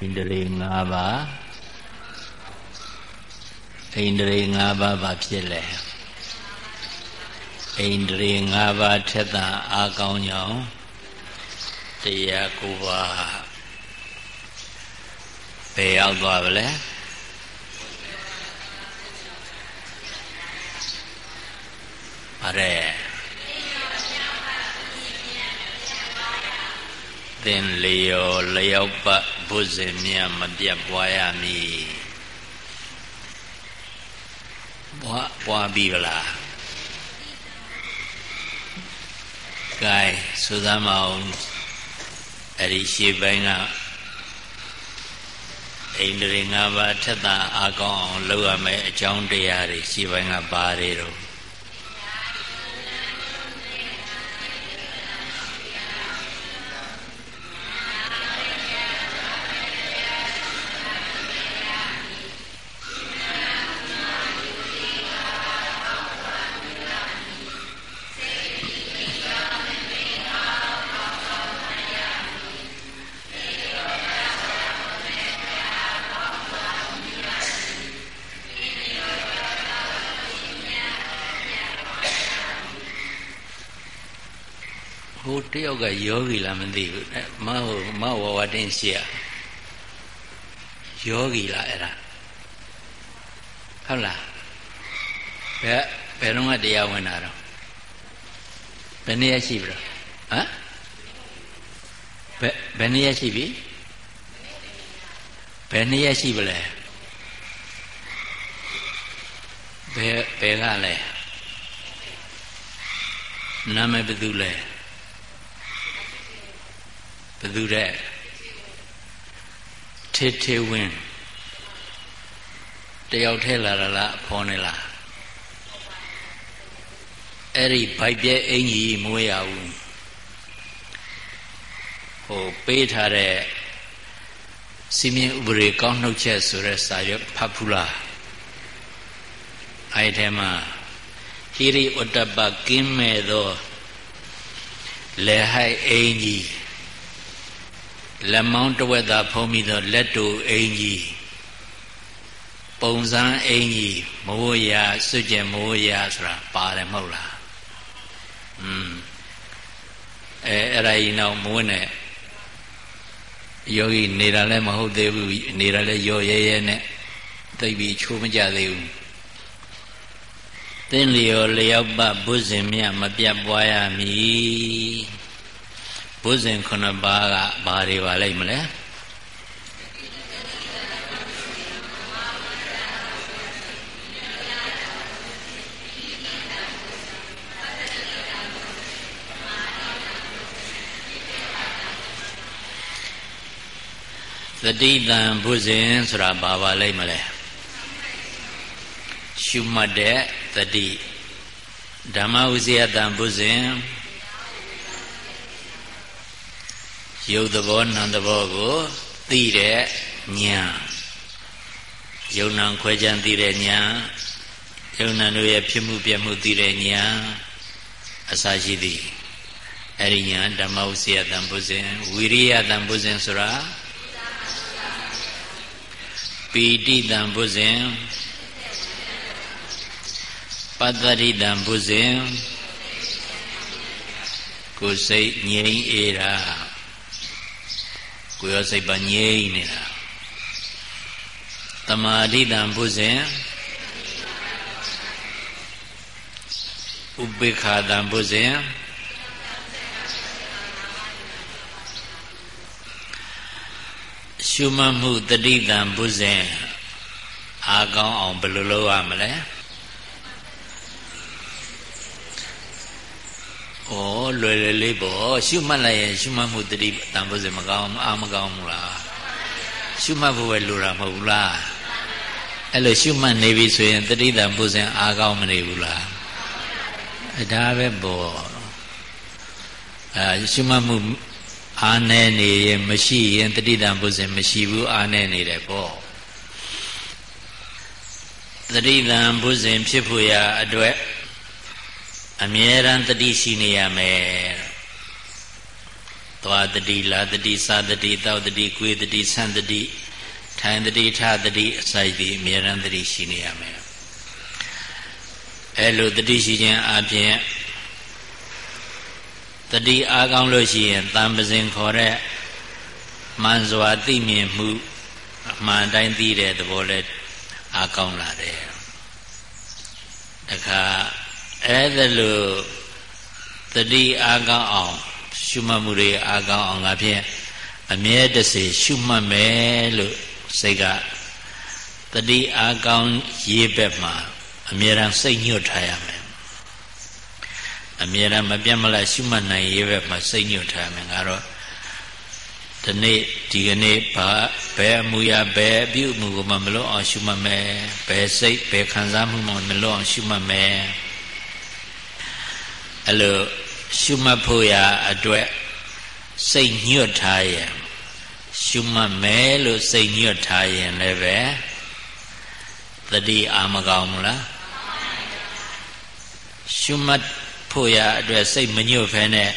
ဣန္ဒြေ၅ပါးဣန္ဒြေ၅ပါးဘာဖြစ်လဲဣန္ဒြေ၅ပါးထက်သာအာကောင်းကြောင်းတရားကိုပါဘယ်ရောက်သွားပါလဲပါတယ်သင်လျော်လျောက်ပတ် ဘုဇင်မြတ်မပြတ်ပွားရမည်ပွားပွားပြီလားကဲသုသမအောင်အဲ့ဒီရှေ့ပိုင်းကအိန္ဒြေ၅ပါးထက်သာအာကောင်းအောင်လုပ်ရမယ်အကြောင်းတရားတွေရှေ့ပိုင်းကပါတယ်တော့ ယောက်ကယောဂီလားမသိဘူးမဟုတ်မဝဝတင်းရှိရယောဂီလားအဲ့ဒါဟုတ်လားဘယ်ဘယ်တော့ကတရားဝင်တာတော့ဘယ်နည်းရှိပြီတော့ဟမ်ဘယ်ဘယ်နည်းရှိပြီဘယ်နည်းရှိပလဲဘယ်ဘယ်ကလဲနာမည်ဘယ်သူလဲ ဘယ်သူတဲ့ထေထေဝင်းတယောက်ထဲလာလားအဖော်နေလားအဲ့ဒီဗိုက်ပြဲအင်ကြီးမွေးရဘူးဟိုပေးထားတဲ့စီမင်းဥပဒေကောင်းနှုတ်ချက်ဆိုတဲ့စာရွက်ဖတ်ဖူးလားအဲ့ထဲမှာဟိရိဥတ္တပကင်းမဲ့သောလေဟိုက်အင်ကြီး လက်မောင်းတဝက်သာဖုံးပြီးတော့လက်တူအင်ကြီးပုံစံအင်ကြီးမိုးရစွကြမိုးရဆိုတာပါတယ်မဟုတ်လားอืมအဲအဲ့ဒါကြီးနောက်မိုးနဲ့ယောဂီနေတာလည်းမဟုတ်သေးဘူးနေတာလည်းရောရဲရဲနဲ့သိပြီးချိုးမကြသေးဘူးသင်လျော်လျောက်ပဘုဇင်မြမပြတ်ပွားရမည် ဘုဇင်ခုနှစ်ပါးကဘာတွေပါလိမ့်မလဲသတိတံဘုဇင်ဆိုတာဘာပါလိမ့်မလဲရှုမှတ်တဲ့သတိဓမ္မဥစီယတံဘုဇင် ရုပ်သဘောနာမ်သဘောကိုသိတဲ့ဉာဏ်ယုံနာခွဲခြားသိတဲ့ဉာဏ်ယုံနာတို့ရဲ့ဖြစ်မှုပြမှုသိတဲ့ဉာဏ်အစာရှိသည်အဲ့ဒီဉာဏ်ဓမ္မဥစီယတံပုဇဉ်ဝိရိယတံပုဇဉ်ဆိုတာပီတိတံပုဇဉ်ပတ္တိတံပုဇဉ်ကိုယ်စိတ်ငြိမ်အေးတာ ကိုယ်ရောစိတ်ပါငြိမ့်နေတာတမာဓိတံဘုဇင်ဥပေက္ခတံဘုဇင်ရှုမှတ်မှုတတိတံဘုဇင်အာကောင်းအောင်ဘယ်လိုလုပ်ရမလဲ ဩလွယ်လွယ်လေးပေါ့ရှုမှတ်လိုက်ရင်ရှုမှတ်မှုတတိတန်ဖို့စမကောင်းအာမကောင်းဘူးလားရှုမှတ်ဖို့ပဲလိုတာမဟုတ်ဘူးလားအဲ့လိုရှုမှတ်နေပြီဆိုရင်တတိတန်ဖို့စင်အာကောင်းမနေဘူးလားအဲဒါပဲပေါ့အဲရှုမှတ်မှုအာနေနေရင်မရှိရင်တတိတံပုဇဉ်မရှိဘူးအာနေနေတယ်ပေါ့တတိတံပုဇဉ်ဖြစ်ဖို့ရာအတွက် အမြဲတမ်းတတိရှိနေရမယ်သသွားတတိလာတတိစာတတိတောက်တတိကွေတတိဆန့်တတိထိုင်တတိထတတိအစိုက်ဒီအမြဲတမ်းတတိရှိနေရမယ်အဲလိုတတိရှိခြင်းအပြင်တတိအားကောင်းလို့ရှိရင်တံပစဉ်ခေါ်တဲ့မှန်စွာသိမြင်မှုအမှန်တိုင်းသိတဲ့သဘောလဲအားကောင်းလာတယ်တခါ အဲ့ဒါလို့တတိအားကောင်းအောင် ရှုမှတ်မှုတွေအားကောင်းအောင်ငါဖြင့်အမြဲတစေရှုမှတ်မယ်လို့စိတ်ကတတိအားကောင်းရေးဘက်မှာအမြဲတမ်းစိတ်ညွတ်ထားရမယ်အမြဲတမ်းမပြတ်မလတ်ရှုမှတ်နိုင်ရေးဘက်မှာစိတ်ညွတ်ထားရမယ်ငါတော့ဒီနေ့ဒီကနေ့ဘာဘယ်အမှုရဘယ်အပြုအမှုကိုမှမလွတ်အောင်ရှုမှတ်မယ်ဘယ်စိတ်ဘယ်ခံစားမှုမှမလွတ်အောင်ရှုမှတ်မယ် အဲ့လိုရှုမှတ်ဖို့ရအတွက်စိတ်ညွတ်ထားရင်ရှုမှတ်မယ်လို့စိတ်ညွတ်ထားရင်လည်းပဲတတိအာမကောင်းဘူးလားရှုမှတ်ဖို့ရအတွက်စိတ်မညွတ်ဖဲနဲ့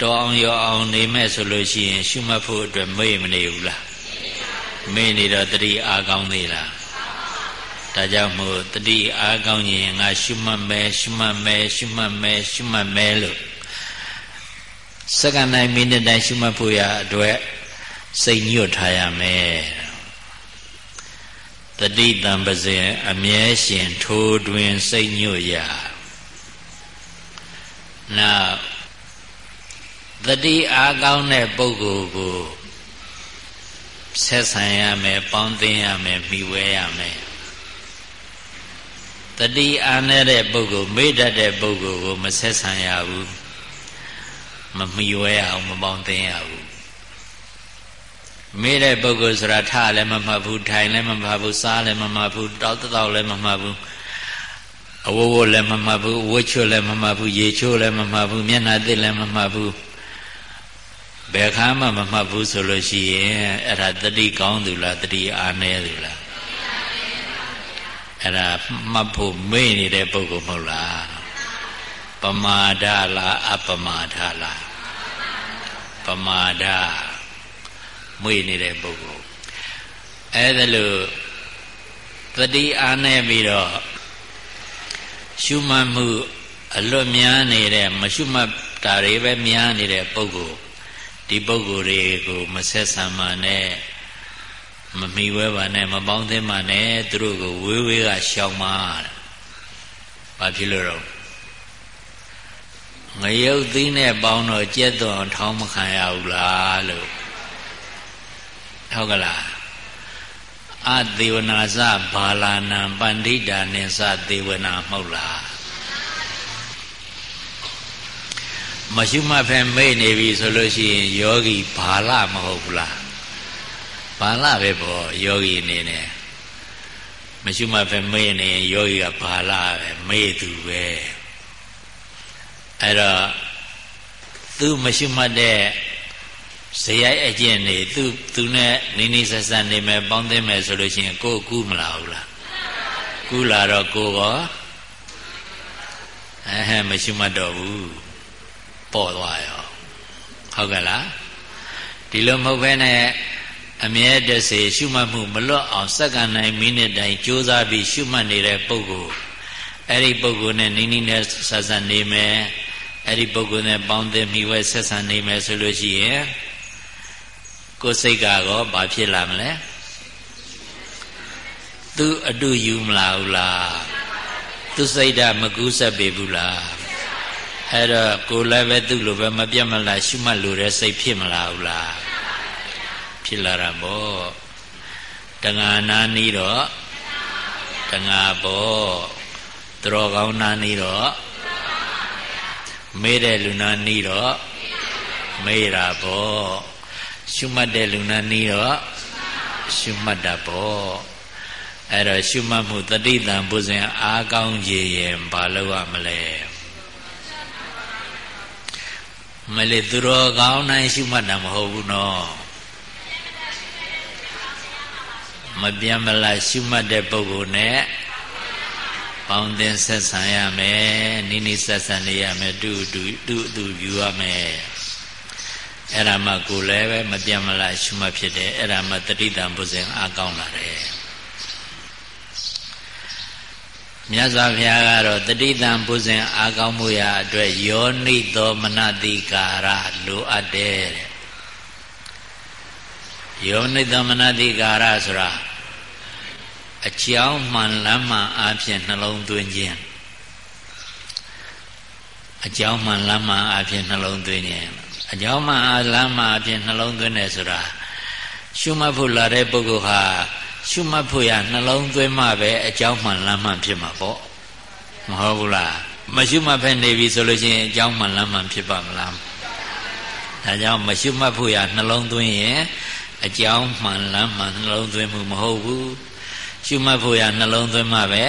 တော်အောင်ရောအောင်နေမဲ့ဆိုလို့ရှိရင် ရှုမှတ်ဖို့အတွက်မေ့မနေဘူးလားမေ့နေတော့တတိအားကောင်းသေးလား ဒါကြောင့်မို့တတိအားကောင်းရင်ငါရှုမှတ်မယ်ရှုမှတ်မယ်ရှုမှတ်မယ်ရှုမှတ်မယ်လို့စက္ကန့်တိုင်းမိနစ်တိုင်းရှုမှတ်ဖို့ရအတွက်စိတ်ညွတ်ထားရမယ်တတိတံပဇင်အမြဲရှင်ထိုးတွင်စိတ်ညွတ်ရနောက်တတိအားကောင်းတဲ့ပုဂ္ဂိုလ်ကိုဆက်ဆံရမယ်ပေါင်းသင်းရမယ်မိဝဲရမယ် တတိအားနေတဲ့ပုဂ္ဂိုလ်မေ့တတ်တဲ့ပုဂ္ဂိုလ်ကိုမဆက်ဆံရဘူးမမိဝဲရအောင်မပေါင်းသင်းရဘူးမေ့တဲ့ပုဂ္ဂိုလ်ဆိုတာထလည်းမမှတ်ဘူးထိုင်လည်းမမှတ်ဘူးစားလည်းမမှတ်ဘူးတောက်တောက်လည်းမမှတ်ဘူးအဝဝလည်းမမှတ်ဘူးဝှချွလည်းမမှတ်ဘူးရေချိုးလည်းမမှတ်ဘူးမျက်နှာသစ်လည်းမမှတ်ဘူးဘယ်ခါမှမမှတ်ဘူးဆိုလို့ရှိရင်အဲ့ဒါတတိကောင်းသူလားတတိအာနေသူလား အဲ့ဒါမှတ်ဖို့မေ့နေတဲ့ပုဂ္ဂိုလ်မဟုတ်လားပမာဒလားအပမာဒလားပမာဒမွေနေတဲ့ပုဂ္ဂိုလ်အဲ့ဒါလို့တတိအာနေပြီးတော့ရှုမှတ်မှုအလွတ်များနေတဲ့မရှုမှတ်တာတွေပဲများနေတဲ့ပုဂ္ဂိုလ်ဒီပုဂ္ဂိုလ်တွေကိုမဆက်ဆံပါနဲ့ မမိဝဲပါနဲ့မပေါင်းသင်းပါနဲ့သူတို့ကိုဝေးဝေးကရှောင်ပါဘာဖြစ်လို့တော့ငရုတ်သီးနဲ့ပေါင်းတော့ကြက်သွန်ထောင်းမခံရဘူးလားလို့ဟုတ်ကလားအသေဝနာစဘာလာနံပန္တိတာနိသသေဝနာမဟုတ်လားမရှိမှဖဲမေ့နေပြီဆိုလို့ရှိရင်ယောဂီဘာလမဟုတ်ဘူးလား ဘာလပဲပေါ့ယောဂီအနေနဲ့မရှိမှဖဲမေ့နေရင်ယောဂီကဘာလပဲမေ့သူပဲအဲ့တော့သူမရှိမှတဲ့ဇယိုက်အကျင့်နေသူသူနဲ့နေနေဆက်ဆက်နေမယ်ပေါင်းသိမယ်ဆိုလို့ရှိရင်ကိုယ်ကူးမလာဘူးလားကူးလာတော့ကိုယ်ကအဲဟဲ့မရှိမှတော့ဘူးပေါ်သွားရောဟုတ်ကဲ့လားဒီလိုမဟုတ်ဘဲနဲ့ အမြဲတစေရှုမှတ်မှုမလွတ်အောင်စက္ကန့်တိုင်းမိနစ်တိုင်းကြိုးစားပြီးရှုမှတ်နေတဲ့ပုဂ္ဂိုလ်အဲ့ဒီပုဂ္ဂိုလ်နဲ့နိမ့်နိမ့်နဲ့ဆက်ဆက်နေမယ်အဲ့ဒီပုဂ္ဂိုလ်နဲ့ပေါင်းသင်းမိဝဲဆက်ဆံနေမယ်ဆိုလို့ရှိရင်ကိုယ်စိတ်ကတော့ဘာဖြစ်လာမလဲသူအတူယူမလာဘူးလားသူစိတ်ဓာတ်မကူးဆက်ပေဘူးလားအဲ့တော့ကိုယ်လည်းပဲသူ့လိုပဲမပြတ်မလားရှုမှတ်လို့တဲ့စိတ်ဖြစ်မလာဘူးလား ဖြစ်လာတာပေါ့တဏှာနာနီးတော့တဏှာပေါ့တတော်ကောင်းနာနီးတော့မေးတဲ့လူနာနီးတော့မေးတာပေါ့ရှုမှတ်တဲ့လူနာနီးတော့ရှုမှတ်တာပေါ့အဲ့တော့ရှုမှတ်မှုတတိတံပုဇဉ်အားကောင်းကြရင်ဘာလုပ်ရမလဲမလေးသူတော်ကောင်းတိုင်းရှုမှတ်တာမဟုတ်ဘူးနော် မပြတ်မလားရှုမှတ်တဲ့ပုဂ္ဂိုလ်နဲ့ပေါင်းသင်ဆက်ဆံရမယ်နိနိဆက်ဆံနေရမယ်တူတူတူတူယူရမယ်အဲ့ဒါမှကိုယ်လည်းပဲမပြတ်မလားရှုမှတ်ဖြစ်တယ်အဲ့ဒါမှတတိတံပုဇဉ်အားကောင်းလာတယ်မြတ်စွာဘုရားကတော့တတိတံပုဇဉ်အားကောင်းမှုရာအတွက်ယောနိသောမနတိကာရလိုအပ်တယ်တဲ့ယောနိသောမနတိကာရဆိုတာ အကြောင်းမှန်လမ်းမှန်အားဖြင့်နှလုံးသွင်းခြင်းအကြောင်းမှန်လမ်းမှန်အားဖြင့်နှလုံးသွင်းခြင်းအကြောင်းမှန်အားလမ်းမှန်အားဖြင့်နှလုံးသွင်းတယ်ဆိုတာရှုမှတ်ဖို့လာတဲ့ပုဂ္ဂိုလ်ဟာရှုမှတ်ဖို့ရနှလုံးသွင်းမှပဲအကြောင်းမှန်လမ်းမှန်ဖြစ်မှာပေါ့မဟုတ်ဘူးလားမရှုမှတ်ဖက်နေပြီဆိုလို့ရှိရင်အကြောင်းမှန်လမ်းမှန်ဖြစ်ပါမလားဒါကြောင့်မရှုမှတ်ဖို့ရနှလုံးသွင်းရင်အကြောင်းမှန်လမ်းမှန်နှလုံးသွင်းမှုမဟုတ်ဘူး ရှုမှတ်ဖို့ရနှလုံးသွင်းမှပဲ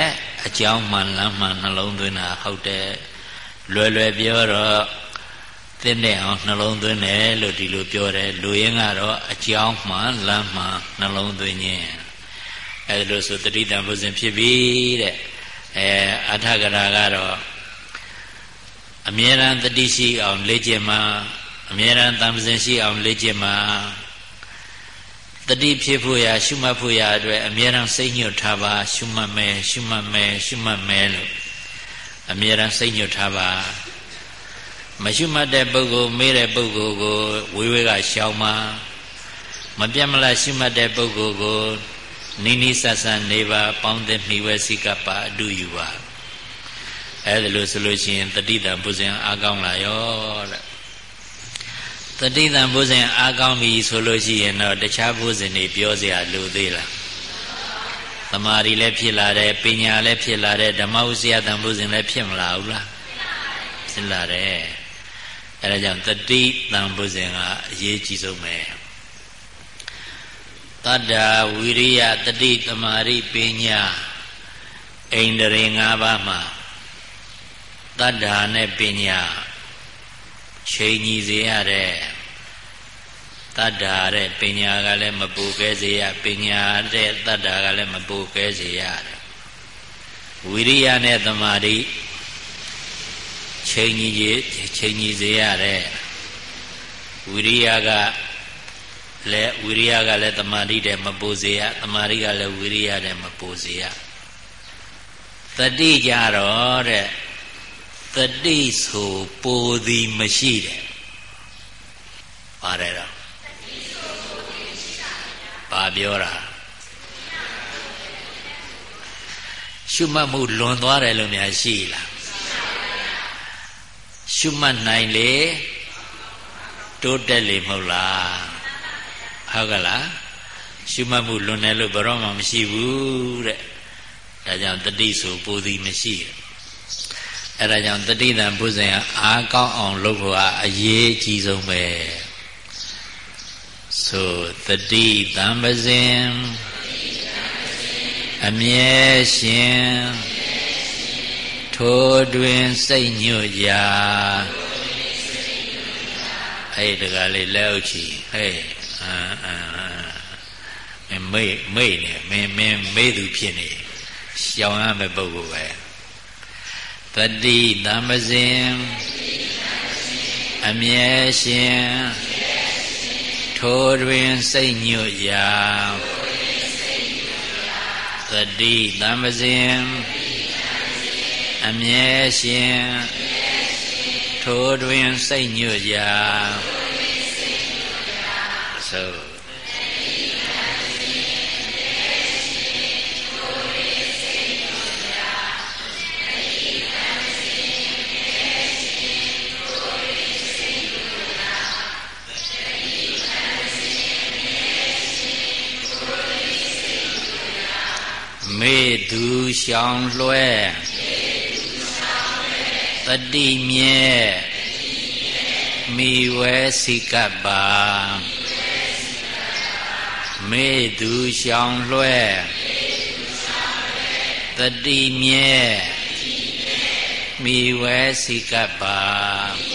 အကြောင်းမှန်လမ်းမှန်နှလုံးသွင်းတာဟုတ်တယ်လွယ်လွယ်ပြောတော့သင့်တဲ့အောင်နှလုံးသွင်းတယ်လို့ဒီလိုပြောတယ်လူရင်းကတော့အကြောင်းမှန်လမ်းမှန်နှလုံးသွင်းခြင်းအဲလိုဆိုတတိတံဘုဇင်ဖြစ်ပြီတဲ့အဲအထကရာကတော့အမြဲတမ်းတတိရှိအောင်လေ့ကျင့်မှာအမြဲတမ်းတံပဇင်ရှိအောင်လေ့ကျင့်မှာ တတိဖြစ်ဖို့ရာရှုမှတ်ဖို့ရာအတွက်အမြဲတမ်းစိတ်ညွတ်ထားပါရှုမှတ်မယ်ရှုမှတ်မယ်ရှုမှတ်မယ်လို့အမြဲတမ်းစိတ်ညွတ်ထားပါမရှုမှတ်တဲ့ပုဂ္ဂိုလ်မေးတဲ့ပုဂ္ဂိုလ်ကိုဝေဝေကရှောင်ပါမပြတ်မလားရှုမှတ်တဲ့ပုဂ္ဂိုလ်ကိုနိနိဆဆန်နေပါပေါင်းတဲ့မိဝဲစိကပါအတူယူပါအဲ့ဒါလို့ဆိုလို့ရှိရင်တတိတံပုဇဉ်အားကောင်းလာရောတဲ့ တတိတံဘုဇင်အားကောင်းပြီဆိုလို့ရှိရင်တော့တခြားဘုဇင်တွေပြောစရာလိုသေးလားသမာဓိလည်းဖြစ်လာတယ်ပညာလည်းဖြစ်လာတယ်ဓမ္မဥစ္စယတံဘုဇင်လည်းဖြစ်မလာဘူးလားဖြစ်လာတယ်အဲဒါကြောင့်တတိတံဘုဇင်ကအရေးကြီးဆုံးပဲတတ္တဝိရိယတတိသမာဓိပညာဣန္ဒြေ၅ပါးမှာတတ္တာနဲ့ပညာ ချိန်ညီစေရတဲ့တတ္တာတဲ့ပညာကလည်းမပူကဲစေရပညာတဲ့တတ္တာကလည်းမပူကဲစေရတယ်ဝိရိယနဲ့တမာရိချိန်ညီချိန်ညီစေရတဲ့ဝိရိယကလည်းဝိရိယကလည်းတမာတိတဲ့မပူစေရတမာတိကလည်းဝိရိယတဲ့မပူစေရတတိကြတော့တဲ့ တတိဆိုပူသည်မရှိတယ်ပါတယ်တော့ပါပြောတာရှုမှတ်မှုလွန်သွားတယ်လို့များရှိလားရှုမှတ်နိုင်လေတိုးတက်လေမဟုတ်လားဟုတ်ကလားရှုမှတ်မှုလွန်တယ်လို့ဘယ်တော့မှမရှိဘူးတဲ့ဒါကြောင့်တတိဆိုပူသည်မရှိတယ် အဲဒါကြောင့်တတိတံဘုဇင်အားကောင်းအောင်လုပ်ဖို့အရေးအကြီးဆုံးပဲဆိုတတိတံပဇင်အမြဲရှင်ထိုတွင်စိတ်ညွတ်ရာအဲ့ဒီတကလေးလက်ဥချီဟဲ့အာအာမေ့မေ့နေမင်းမင်းမေ့သူဖြစ်နေရှောင်ရမယ့်ပုဂ္ဂိုလ်ပဲ တတိတမ္ပဇင်အမြဲရှင်ထိုတွင်စိတ်ညွတ်ရာတတိတမ္ပဇင်အမြဲရှင်ထိုတွင်စိတ်ညွတ်ရာဆို မေသူရှောင်လွှဲတတိမြဲမိဝဲစိကပ်ပါမေသူရှောင်လွှဲတတိမြဲမိဝဲစိကပ်ပါ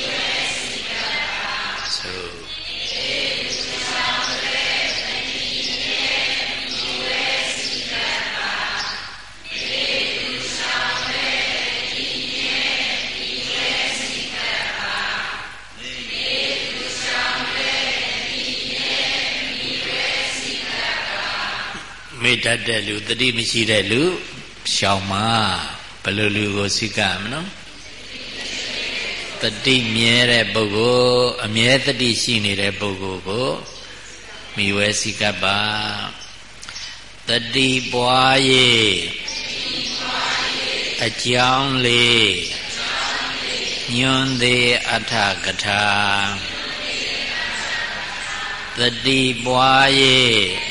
မေ့တတ်တဲ့လူတတိမရှိတဲ့လူရှောင်မှာဘယ်လိုလူကိုစိကမနော်တတိမြဲတဲ့ပုဂ္ဂိုလ်အမြဲတတိရှိနေတဲ့ပုဂ္ဂိုလ်ကိုမိဝဲစိကပါတတိပွား၍အကြောင်းလေးညွန်သေးအထကထာတတိပွား၍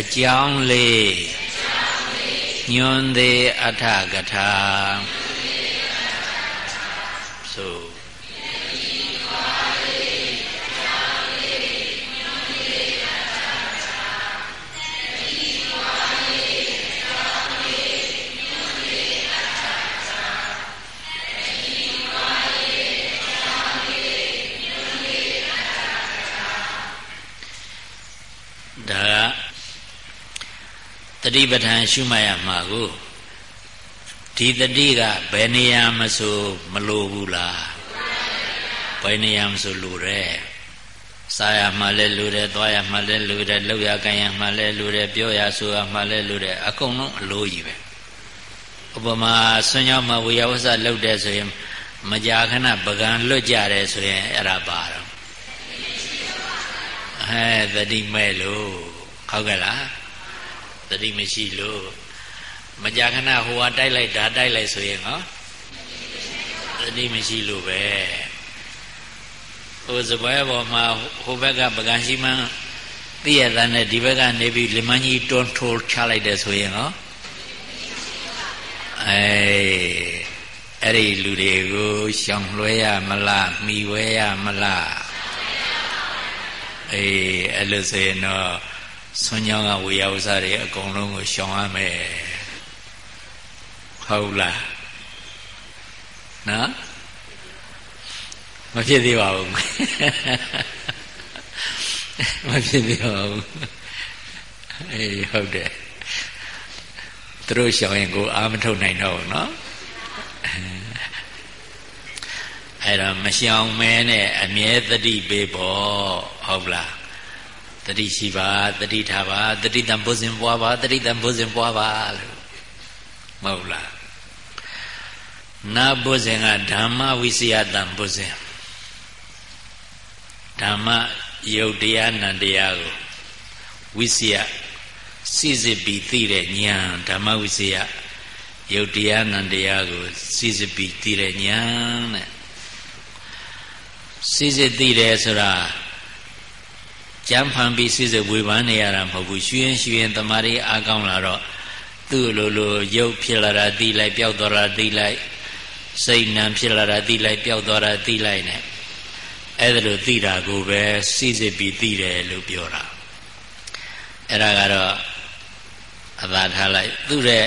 အကြောင်းလေးညွန်သေးအထကထာ တိပဋ္ဌာန်ရှုမှတ်ရမှာကိုဒီတတိကဘယ်နေရာမဆိုမလိုဘူးလားဘယ်နေရာမဆိုလိုတယ်စားရမှလည်းလိုတယ်သွားရမှလည်းလိုတယ်လောက်ရကိုင်ရမှလည်းလိုတယ်ပြောရဆိုရမှလည်းလိုတယ်အကုန်လုံးအလိုကြီးပဲဥပမာဆွညောင်းမဝေယဝဆလောက်တယ်ဆိုရင်မကြာခဏပကံလွတ်ကြတယ်ဆိုရင်အဲ့ဒါပါတော့ဟဲ့တတိမဲ့လို့ဟုတ်ကဲ့လား သတိမရှိလို့မကြာခဏဟိုဟာတိုက်လိုက်ဒါတိုက်လိုက်ဆိုရင်ဟောသတိမရှိလို့ပဲဟိုစပွဲပေါ်မှာဟိုဘက်ကပကံရှိမှန်းသိရတဲ့နဲ့ဒီဘက်ကနေပြီးလမန်းကြီးတွန်းထိုးချလိုက်တယ်ဆိုရင်ဟောအဲအဲ့ဒီလူတွေကိုရှောင်လွှဲရမလားမိဝဲရမလားအေးအဲ့လိုဆိုရင်တော့ ဆွမ်းကြောင်းကဝေယဥစားတွေအကုန်လုံးကိုရှောင်ရမယ်ဟုတ်လားနော်မဖြစ်သေးပါဘူးမဖြစ်သေးပါဘူးအေးဟုတ်တယ်သူတို့ရှောင်ရင်ကိုအာမထုတ်နိုင်တော့ဘူးနော်အဲ့တော့မရှောင်မဲနဲ့အမြဲတတိပေးပေါ့ဟုတ်လား တတိရှိပါတတိထားပါတတိတံဘုဇင်ပွားပါတတိတံဘုဇင်ပွားပါလို့မဟုတ်လားနာဘုဇင်ကဓမ္မဝိစီယတံဘုဇင်ဓမ္မယုတ်တရားနံတရားကိုဝိစီယစိစစ်ပြီးသိတဲ့ဉာဏ်ဓမ္မဝိစီယယုတ်တရားနံတရားကိုစိစစ်ပြီးသိတဲ့ဉာဏ်တဲ့စိစစ်သိတယ်ဆိုတာ ကြမ်းဖန်ပြီးစိစဝေဖန်နေရတာမဟုတ်ဘူးရွှင်ရွှင်တမာရီအားကောင်းလာတော့သူ့လိုလိုရုပ်ဖြစ်လာတာသိလိုက်ပျောက်သွားတာသိလိုက်စိတ်နံဖြစ်လာတာသိလိုက်ပျောက်သွားတာသိလိုက်နဲ့အဲ့ဒါလိုသိတာကိုပဲစိစစ်ပြီးသိတယ်လို့ပြောတာအဲ့ဒါကတော့အသာထားလိုက်သူ့ရဲ့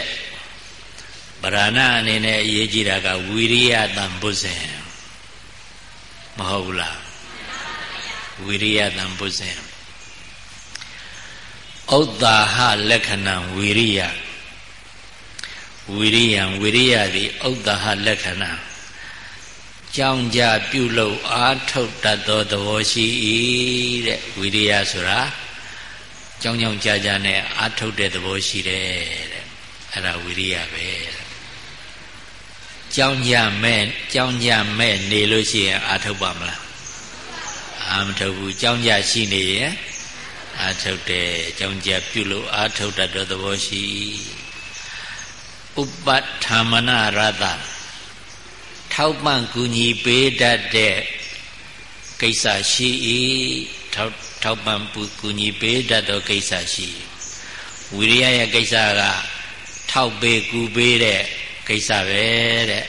ဗရဏအနေနဲ့အရေးကြီးတာကဝီရိယတံဘုဇင်မဟုတ်ဘူးလားဝီရိယတံဘုဇင် ဥဒ္ဒါဟလက္ခဏံဝီရိယဝီရိယံဝီရိယသည်ဥဒ္ဒါဟလက္ခဏံကြောင်းကြပြုလုပ်အာထုတ်တတ်သောသဘောရှိ၏တဲ့ဝီရိယဆိုတာကြောင်းကြောင်းကြာကြာနဲ့အာထုတ်တဲ့သဘောရှိတယ်တဲ့အဲ့ဒါဝီရိယပဲကြောင်းကြမဲ့ကြောင်းကြမဲ့နေလို့ရှိရင်အာထုတ်ပါမလားအာမထုတ်ဘူးကြောင်းကြရှိနေရင် အာထုတ်တယ်အကြောင်းကြပြုလို့အာထုတ်တတ်တဲ့သဘောရှိဥပဋ္ဌာမနရတထောက်ပံ့ကူညီပေးတတ်တဲ့ကိစ္စရှိ၏ထောက်ထောက်ပံ့ပူကူညီပေးတတ်သောကိစ္စရှိဝိရိယရဲ့ကိစ္စကထောက်ပေးကူပေးတဲ့ကိစ္စပဲတဲ့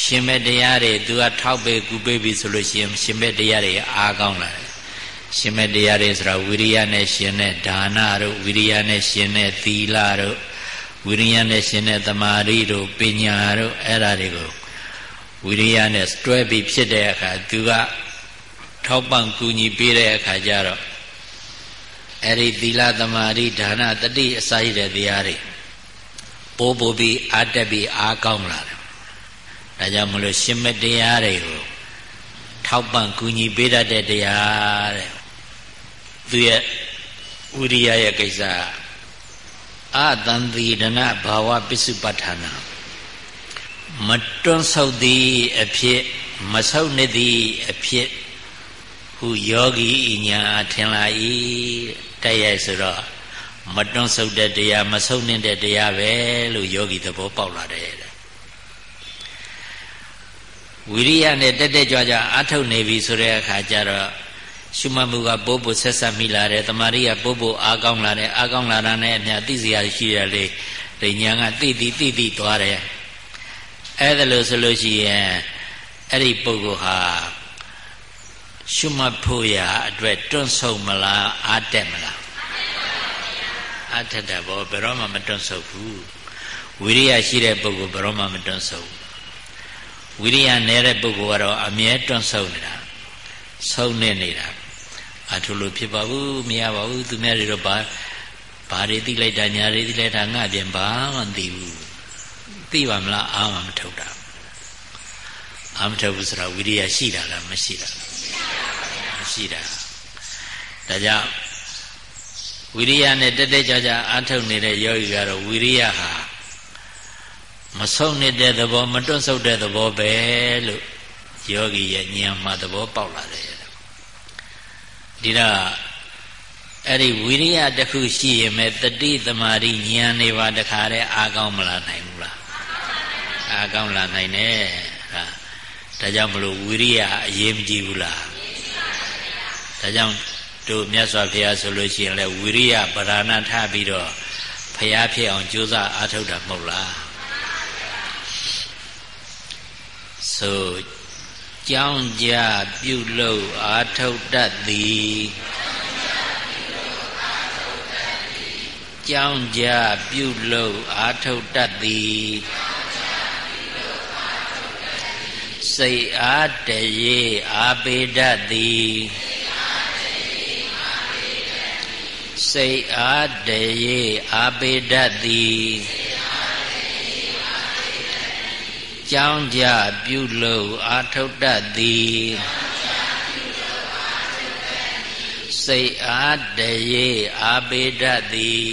ရှင်မဲ့တရားတွေသူကထောက်ပေးကူပေးပြီဆိုလို့ရှိရင်ရှင်မဲ့တရားတွေအားကောင်းလာတယ် ရှင်မဲ့တရားတွေဆိုတာဝိရိယနဲ့ရှင်တဲ့ဒါနတို့ဝိရိယနဲ့ရှင်တဲ့သီလတို့ဝိရိယနဲ့ရှင်တဲ့သမာဓိတို့ပညာတို့အဲ့ဒါတွေကိုဝိရိယနဲ့တွဲပြီးဖြစ်တဲ့အခါသူကထောက်ပံ့ကူညီပေးတဲ့အခါကျတော့အဲ့ဒီသီလသမာဓိဒါနတတိအစာရတဲ့တရားတွေပိုးပိုးပြီးအားတက်ပြီးအားကောင်းလာတယ်ဒါကြောင့်မလို့ရှင်မတရားတွေကိုထောက်ပံ့ကူညီပေးတတ်တဲ့တရားတဲ့ သူရဲ့ဝိရိယရဲ့ကိစ္စအတန်တိဒနာဘာဝပစ္စုပ္ပထာနာမတွန်းဆုပ်သည်အဖြစ်မဆုပ်နေသည်အဖြစ်ဟုယောဂီညာထင်လာ၏တဲ့ရဲ့ဆိုတော့မတွန်းဆုပ်တဲ့တရားမဆုပ်နေတဲ့တရားပဲလို့ယောဂီသဘောပေါက်လာတယ်ဝိရိယနဲ့တက်တက်ကြွကြွအထုတ်နေပြီဆိုတဲ့အခါကျတော့ ရှုမှတ်မှုကပိုးပို့ဆက်ဆက်မိလာတယ်တမာရီကပိုးပို့အားကောင်းလာတယ်အားကောင်းလာတာနဲ့အမျှသိစရာရှိရလေဒီညာကသိသိသိသိသွားတယ်အဲ့ဒါလို့ဆိုလို့ရှိရင်အဲ့ဒီပုဂ္ဂိုလ်ဟာရှုမှတ်ဖို့ရအတွက်တွန့်ဆုံမလားအားတက်မလားအားတက်တယ်ဘောဘယ်တော့မှမတွန့်ဆုံဘူးဝိရိယရှိတဲ့ပုဂ္ဂိုလ်ဘယ်တော့မှမတွန့်ဆုံဘူးဝိရိယနေတဲ့ပုဂ္ဂိုလ်ကတော့အမြဲတွန့်ဆုံနေတာဆုံးနေနေတာ အထုလို့ဖြစ်ပါဘူးမရပါဘူးသူများတွေတော့ဘာဘာတွေသိလိုက်တာညာတွေသိလိုက်တာငါပြင်ဘာမှမသိဘူးသိပါမလားအာမမထုတ်တာအာမထုတ်ဘူးဆိုတော့ဝိရိယရှိတာလားမရှိတာမရှိတာဒါကြောင့်ဝိရိယနဲ့တက်တက်ကြကြအာထုတ်နေတဲ့ယောဂီကတော့ဝိရိယဟာမဆုံးနေတဲ့သဘောမတွန့်ဆုတ်တဲ့သဘောပဲလို့ယောဂီရဲ့ဉာဏ်မှာသဘောပေါက်လာတယ် ဒီတော့အဲ့ဒီဝိရိယတစ်ခုရှိရင်မဲ့တတိသမารိဉာဏ်နေပါတခါတည်းအာကောင်းမလာနိုင်ဘူးလားအာကောင်းလာနိုင်တယ်ဟာဒါကြောင့်မလို့ဝိရိယအရေးမကြီးဘူးလားဒါကြောင့်တို့မြတ်စွာဘုရားဆိုလို့ရှိရင်လေဝိရိယပဓာနာထပြီးတော့ဖျားဖြစ်အောင်ကြိုးစားအားထုတ်တာမဟုတ်လားဆို ကြောင်းကြပြုလုပ်အာထုတ်တတ်သည်ကြောင်းကြပြုလုပ်အာထုတ်တတ်သည်စိတ်အားတရေအာပေတတ်သည်စိတ်အားတရေအာပေတတ်သည် ကြောင်းကြပြုလို့အာထုတ်တတ်သည်စိတ်အားတရေအာပေတတ်သည်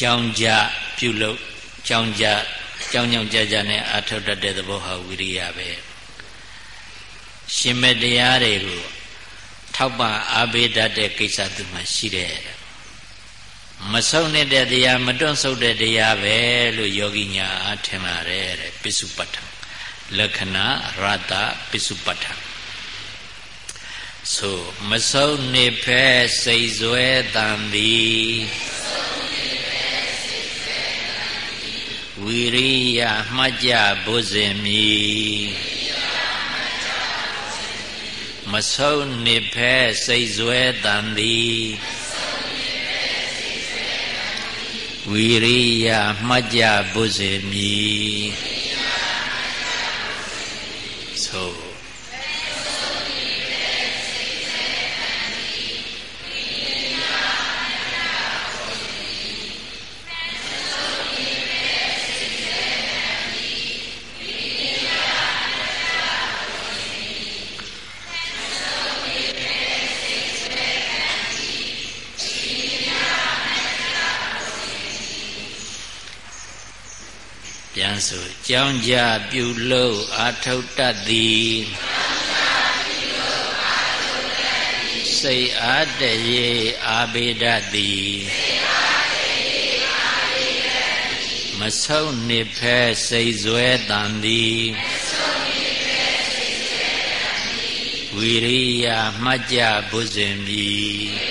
ကြောင်းကြပြုလုပ်ကြောင်းကြကြောင်းကြောင်းကြကြနဲ့အထောက်တတ်တဲ့သဘောဟာဝိရိယပဲရှင်မတရားတွေကိုထောက်ပံ့အားပေးတတ်တဲ့ကိစ္စသူမှရှိတယ်မဆုံးတဲ့တရားမတွန့်ဆုတ်တဲ့တရားပဲလို့ယောဂီညာထင်လာတယ်တဲ့ပစ္စုပ္ပတ္ထလက္ခဏာရတပစ္စုပ္ပတ္ထဆိုမဆုံးနေဖဲစိတ်ဇွဲတန်သည် ဝီရိယမှတ်ကြဘုဇင်မီမဆုံးနိဖဲစိတ်ဇွဲတန်သည်ဝီရိယမှတ်ကြဘုဇင်မီ ဆိုကြောင်းကြပြုလို့အာထုတ်တတ်သည်စိတ်အားတရေအာဘေဒသည်မဆုံးနိဖဲစိတ်ဇွဲတန်သည်ဝိရိယမှတ်ကြဘုဇင်မီအဲ့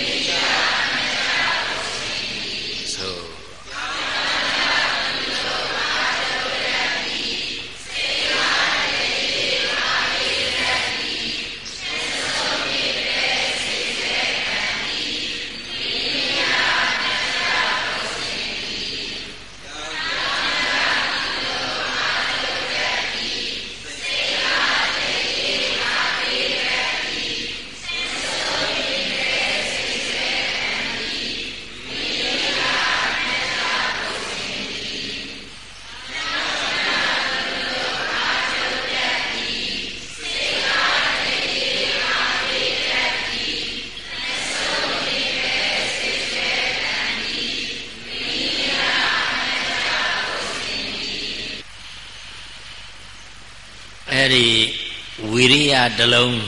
တလုံး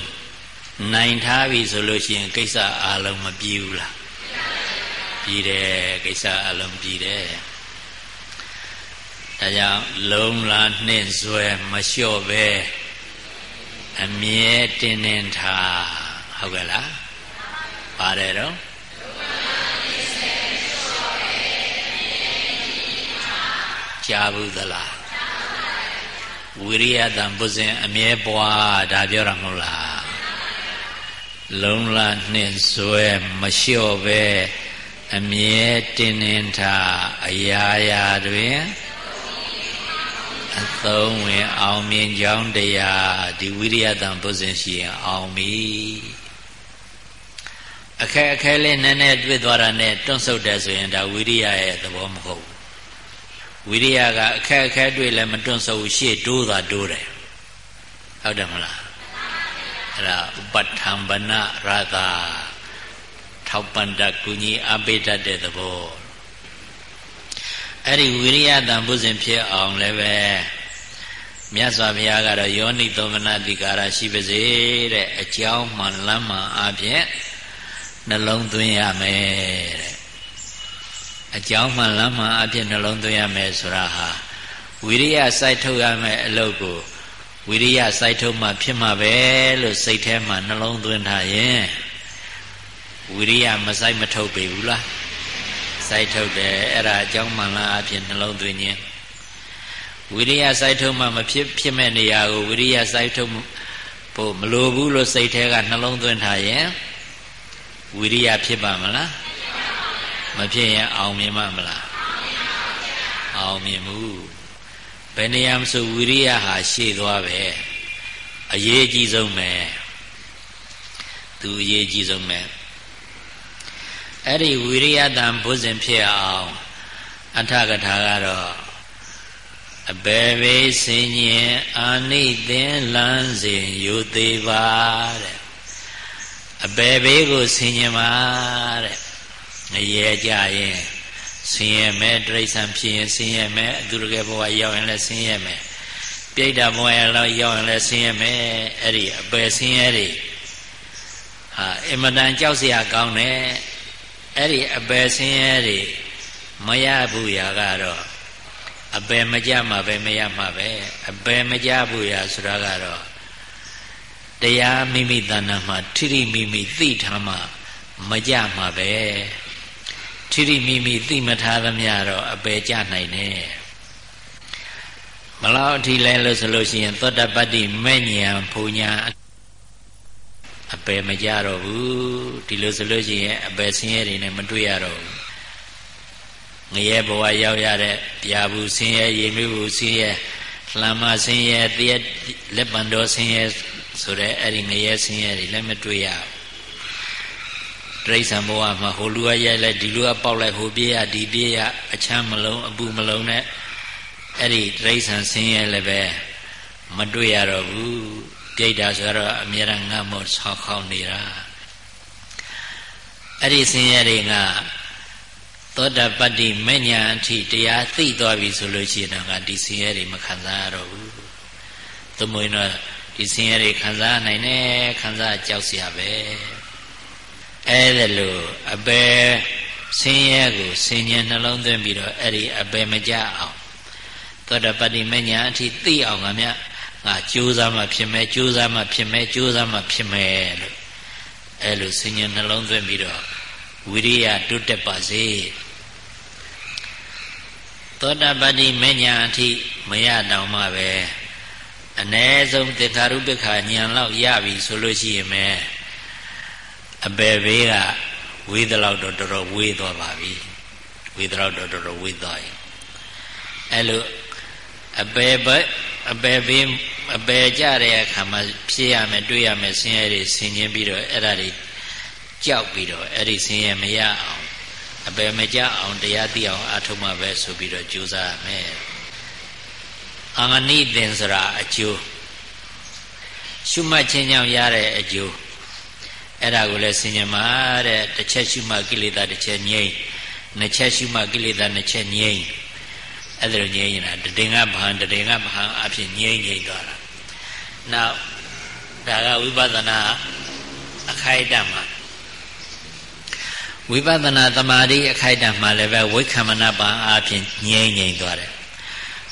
နိုင်ထားပြီဆိုလို့ရှိရင်ကိစ္စအလုံးမပြေဘူးလားပြေတယ်ကိစ္စအလုံးပြေတယ်ဒါကြောင့်လုံးလားနှင့်ဇွဲမလျှော့ပဲအမြဲတင်းတင်းထားဟုတ်ကဲ့လားပါတယ်တော့ကြားဘူးသလား ဝိရိယတံပုဇင်အမြဲပွားဒါပြောတာမဟုတ်လားလုံးလာနှင့်ဇွဲမလျှော့ပဲအမြဲတင်းတင်းထားအရာရာတွင်အသုံးဝင်အောင်မြင်ကြောင်းတရားဒီဝိရိယတံပုဇင်ရှိရင်အောင်ပြီအခက်အခဲလေးနည်းနည်းတွေ့သွားတာနဲ့တွန့်ဆုတ်တယ်ဆိုရင်ဒါဝိရိယရဲ့သဘောမဟုတ် ဝိရိယကအခက်အခဲတွေ့လည်းမတွန့်ဆုတ်ရှေ့တိုးတာတိုးတယ်ဟုတ်တယ်မလားအဲ့ဒါဥပဋ္ဌံဗနရတာထောက်ပံ့တကုညီအပိတတ်တဲ့သဘောအဲ့ဒီဝိရိယတန်ဘုဇင်ဖြစ်အောင်လည်းပဲမြတ်စွာဘုရားကတော့ယောနိသောမနတိကာရရှိပါစေတဲ့အကြောင်းမှလမ်းမှအပြင်နှလုံးသွင်းရမယ်တဲ့ အကြောင်းမှလမ်းမှအပြင်နှလုံးသွင်းရမယ်ဆိုတာဟာဝိရိယစိုက်ထုတ်ရမယ်အလုပ်ကိုဝိရိယစိုက်ထုတ်မှဖြစ်မှာပဲလို့စိတ်ထဲမှာနှလုံးသွင်းထားရင်ဝိရိယမစိုက်မထုတ်ပေဘူးလားစိုက်ထုတ်တယ်အဲ့ဒါအကြောင်းမှန်လားအဖြစ်နှလုံးသွင်းခြင်းဝိရိယစိုက်ထုတ်မှမဖြစ်ဖြစ်မဲ့နေရာကိုဝိရိယစိုက်ထုတ်ဖို့မလိုဘူးလို့စိတ်ထဲကနှလုံးသွင်းထားရင်ဝိရိယဖြစ်ပါမလား မဖြစ်ရင်အောင်မြင်မှာမလားအောင်မြင်မှုဘယ်နေရာမဆိုဝိရိယဟာရှေ့သွားပဲအရေးအကြီးဆုံးပဲသူအရေးအကြီးဆုံးပဲအဲ့ဒီဝိရိယတံဘုဇင်ဖြစ်အောင်အထကထာကတော့အဘေဘေစင်ញင်အာနိသင်လန်းစဉ်ယူသေးပါတဲ့အဘေဘေကိုဆင်ញင်ပါတဲ့ ငရေကြရင်ဆင်းရဲမယ်တိရစ္ဆာန်ဖြစ်ရင်ဆင်းရဲမယ်အတူတကယ်ဘဝရောက်ရင်လည်းဆင်းရဲမယ်ပြိတ္တာဘဝရောက်ရင်လည်းဆင်းရဲမယ်အဲ့ဒီအပယ်ဆင်းရဲတွေဟာအင်မတန်ကြောက်စရာကောင်းတယ်အဲ့ဒီအပယ်ဆင်းရဲတွေမရဘူးရာကတော့အပယ်မကြမှာပဲမရမှာပဲအပယ်မကြဘူးရာဆိုတာကတော့တရားမိမိတဏ္ဍာမှာထိရိမိမိသိထားမှမကြမှာပဲ ထိရိမိမိသိမထားသမျှတော့အပယ်ကြနိုင်တယ်မလောက်အထိလဲလို့ဆိုလို့ရှိရင်သောတပတ္တိမဲ့ညာဘုံညာအပယ်မကြတော့ဘူးဒီလိုဆိုလို့ရှိရင်အပယ်ဆင်းရဲတွေနဲ့မတွေ့ရတော့ဘူးငရဲဘဝရောက်ရတဲ့ပြာဘူးဆင်းရဲရေနွေးဘူးဆင်းရဲလှမ်းမဆင်းရဲတရက်လက်ပံတော်ဆင်းရဲဆိုတဲ့အဲ့ဒီငရဲဆင်းရဲတွေလည်းမတွေ့ရဘူး တိရစ္ဆာန်ဘဝမှာဟိုလူကရိုက်လိုက်ဒီလူကပေါက်လိုက်ဟိုပြေးရဒီပြေးရအချမ်းမလုံးအပူမလုံးနဲ့အဲ့ဒီတိရစ္ဆာန်ဆင်းရဲလည်းပဲမတွေ့ရတော့ဘူးပြိတ္တာဆိုတော့အမြဲတမ်းငတ်မို့ဆောက်ခေါက်နေတာအဲ့ဒီဆင်းရဲတွေကသောတာပတ္တိမဉ္ဇဉ်အထိတရားသိသွားပြီဆိုလို့ရှိရင်တော့ဒီဆင်းရဲတွေမခံစားရတော့ဘူးသို့မဟုတ်တော့ဒီဆင်းရဲတွေခံစားနိုင်တယ်ခံစားကြောက်စရာပဲ အဲ့ဒါလို့အပယ်ဆင်းရဲကိုဆင်ញံနှလုံးသွင်းပြီးတော့အဲ့ဒီအပယ်မကြအောင်သောတာပတ္တိမဉ္ဇဉ်အထိသိအောင်ကမြတ်ငါကြိုးစားမှဖြစ်မယ်ကြိုးစားမှဖြစ်မယ်ကြိုးစားမှဖြစ်မယ်လို့အဲလိုစဉ်းញနှလုံးသွင်းပြီးတော့ဝိရိယတိုးတက်ပါစေသောတာပတ္တိမညာအထိမရတောင်မှပဲအ ਨੇ ဆုံးသင်္ခါရုပ္ပခာဉာဏ်လောက်ရပြီဆိုလို့ရှိရင်ပဲ အပေဘေးကဝေးသလောက်တော့တော်တော်ဝေးသွားပါပြီဝေးသလောက်တော့တော်တော်ဝေးသွားရင်အဲလိုအပေဘအပေဘေးအပေကြတဲ့အခါမှာဖြစ်ရမယ်တွေ့ရမယ်ဆင်းရဲတွေဆင်ခြင်ပြီးတော့အဲ့ဒါတွေကြောက်ပြီးတော့အဲ့ဒီဆင်းရဲမရအောင်အပေမကြအောင်တရားသိအောင်အထုံးမှပဲဆိုပြီးတော့ကြိုးစားရမယ်အာငနိသင်္စရာအကျိုးရှုမှတ်ခြင်းကြောင့်ရတဲ့အကျိုး အဲ့ဒါကိုလည်းဆင်ញမှာတဲ့တစ်ချက်ရှုမှတ်ကိလေသာတစ်ချက်ငြိမ့်နှစ်ချက်ရှုမှတ်ကိလေသာနှစ်ချက်ငြိမ့်အဲ့ဒါလိုငြိမ့်နေတာတည်ငါဗဟံတည်ငါဗဟံအဖြစ်ငြိမ့်ငြိမ့်သွားတာနောက်ဒါကဝိပဿနာအခိုက်အတန့်မှာဝိပဿနာသမာဓိအခိုက်အတန့်မှာလည်းပဲဝိက္ခမနပံအားဖြင့်ငြိမ့်ငြိမ့်သွားတယ်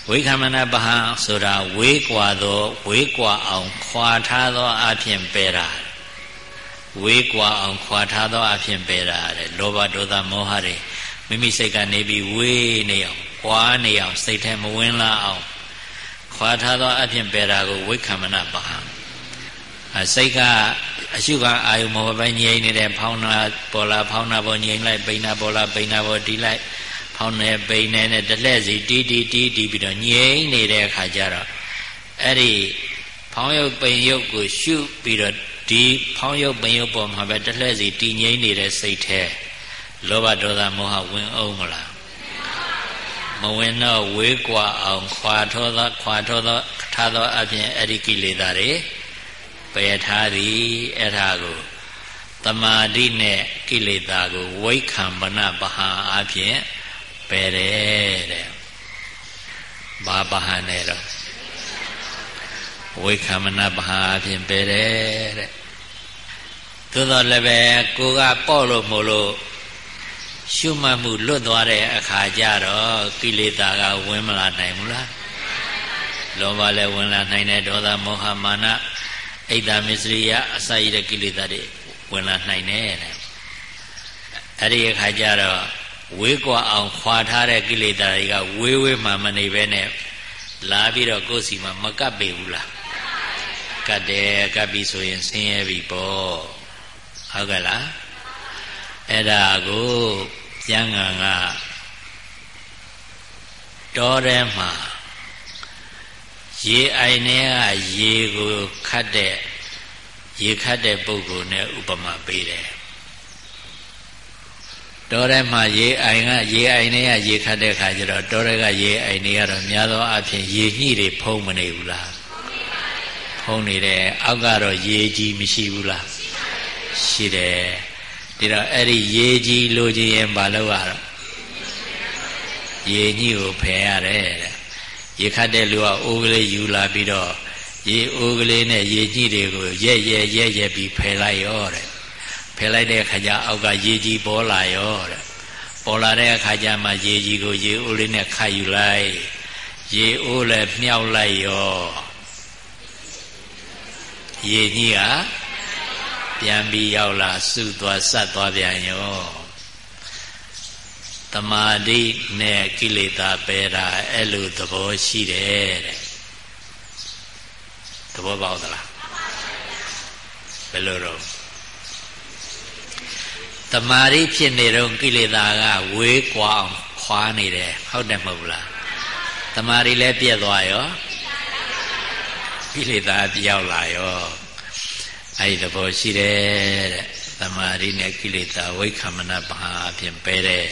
ဝိက္ခမနပဟံဆိုတာဝေးကွာသောဝေးကွာအောင်ခွာထားသောအဖြစ်ပယ်တာ ဝေးကွာအောင်ခွာထားသောအဖြစ်ပယ်တာတဲ့လောဘဒေါသမောဟတွေမိမိစိတ်ကနေပြီးဝေးနေအောင်ကွာနေအောင်စိတ်ထဲမဝင်လာအောင်ခွာထားသောအဖြစ်ပယ်တာကိုဝိက္ခမနပဟံစိတ်ကအရှုခံအာယုမောပဲငြိမ့်နေတဲ့ဖောင်းနာပေါ်လာဖောင်းနာပေါ်ငြိမ့်လိုက်ပိန်နာပေါ်လာပိန်နာပေါ်ဒီလိုက်ဖောင်းနေပိန်နေနဲ့တလှည့်စီတီးတီးတီးတီးပြီးတော့ငြိမ့်နေတဲ့အခါကျတော့အဲ့ဒီဖောင်းရုပ်ပိန်ရုပ်ကိုရှုပြီးတော့ ဒီဖောင်းရုပ်ပိန်ရုပ်ပေါ်မှာပဲတလှည့်စီတည်ငြိမ့်နေတဲ့စိတ်ထဲလောဘဒေါသမောဟဝင်အောင်မလားမဝင်တော့ဝေးကွာအောင်ခွာထောသောခွာထောသောထားသောအပြင်အဲ့ဒီကိလေသာတွေပယ်ထားသည်အဲ့ဒါကိုတမာတိနဲ့ကိလေသာကိုဝိခံမနပဟာအပြင်ပယ်တယ်တဲ့ဘာပဟာနဲ့တော့ ဝိခံမနပဟာအပြင်ပယ်တယ်တဲ့သို့တော်လည်းပဲကိုကပေါ့လို့မို့လို့ရှုမှတ်မှုလွတ်သွားတဲ့အခါကျတော့ကိလေသာကဝင်မလာနိုင်ဘူးလားလောဘလည်းဝင်လာနိုင်တယ်ဒေါသမောဟမာနအိတ်တာမစ္စရိယအစာရတဲ့ကိလေသာတွေဝင်လာနိုင်တယ်တဲ့အဲ့ဒီအခါကျတော့ဝေးကွာအောင်ခွာထားတဲ့ကိလေသာတွေကဝေးဝေးမှမနေပဲနဲ့လာပြီးတော့ကိုယ်စီမှာမကပ်ပေဘူးလား ကတ်တယ်ကပ်ပြီဆိုရင်ဆင်းရဲပြီပေါ့ဟုတ်ကဲ့လားအဲ့ဒါကိုကျမ်းဂန်ကတောထဲမှာရေအိုင်ထဲကရေကိုခတ်တဲ့ရေခတ်တဲ့ပုဂ္ဂိုလ်နဲ့ဥပမာပေးတယ်တောထဲမှာရေအိုင်ကရေအိုင်ထဲကရေခတ်တဲ့ခါကျတော့တောထဲကရေအိုင်တွေကတော့များသောအားဖြင့်ရေညှိတွေဖုံးမနေဘူးလား ဖုံးနေတယ်အောက်ကတော့ရေကြီးမရှိဘူးလားရှိတယ်ဒီတော့အဲ့ဒီရေကြီးလိုချင်ရင်မလုပ်ရတော့ရေညှိကိုဖယ်ရတယ်တဲ့ရေခတ်တဲ့လူကအိုးကလေးယူလာပြီးတော့ရေအိုးကလေးနဲ့ရေညှိတွေကိုရက်ရက်ရက်ရက်ပြီးဖယ်လိုက်ရောတဲ့ဖယ်လိုက်တဲ့အခါကျအောက်ကရေကြီးပေါ်လာရောတဲ့ပေါ်လာတဲ့အခါကျမှရေကြီးကိုရေအိုးလေးနဲ့ခတ်ယူလိုက်ရေအိုးလည်းမြှောက်လိုက်ရော ရေကြီးကပြန်ပြီးရောက်လာစုသွားဆက်သွားပြန်ရောတမာတိနဲ့ကိလေသာပယ်တာအဲ့လိုသဘောရှိတယ်တဲ့သဘောပေါက်သလားဘယ်လိုတော့တမာတိဖြစ်နေတော့ကိလေသာကဝေးကွာအောင်ခွာနေတယ်ဟုတ်တယ်မဟုတ်လားတမာတိလည်းပြက်သွားရော ကိလေသာပြောက်လာရောအဲ့ဒီသဘောရှိတယ်တဲ့တမာတိနဲ့ကိလေသာဝိခမနဘာအပြင်ပဲတဲ့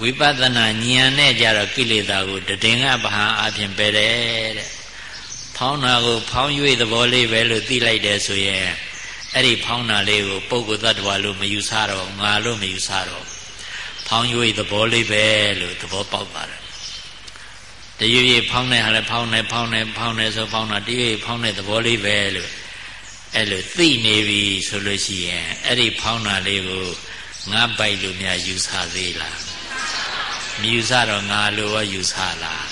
ဝိပဿနာဉာဏ်နဲ့ကြတော့ကိလေသာကိုတည်ငါဘာအပြင်ပဲတဲ့ဖောင်းတာကိုဖောင်း၍သဘောလေးပဲလို့သိလိုက်တယ်ဆိုရင်အဲ့ဒီဖောင်းတာလေးကိုပုဂ္ဂိုလ်သတ္တဝါလို့မယူဆတော့ငါလို့မယူဆတော့ဖောင်း၍သဘောလေးပဲလို့သဘောပေါက်ပါတယ် တရွေ့ဖောင်းနေဟာလည်းဖောင်းနေဖောင်းနေဖောင်းနေဆိုဖောင်းတာတရွေ့ဖောင်းနေသဘောလေးပဲလို့အဲ့လိုသိနေပြီဆိုလို့ရှိရင်အဲ့ဒီဖောင်းတာလေးကိုငါပိုက်လို့များယူဆသေးလားမယူဆတော့ငါလိုရောယူဆလား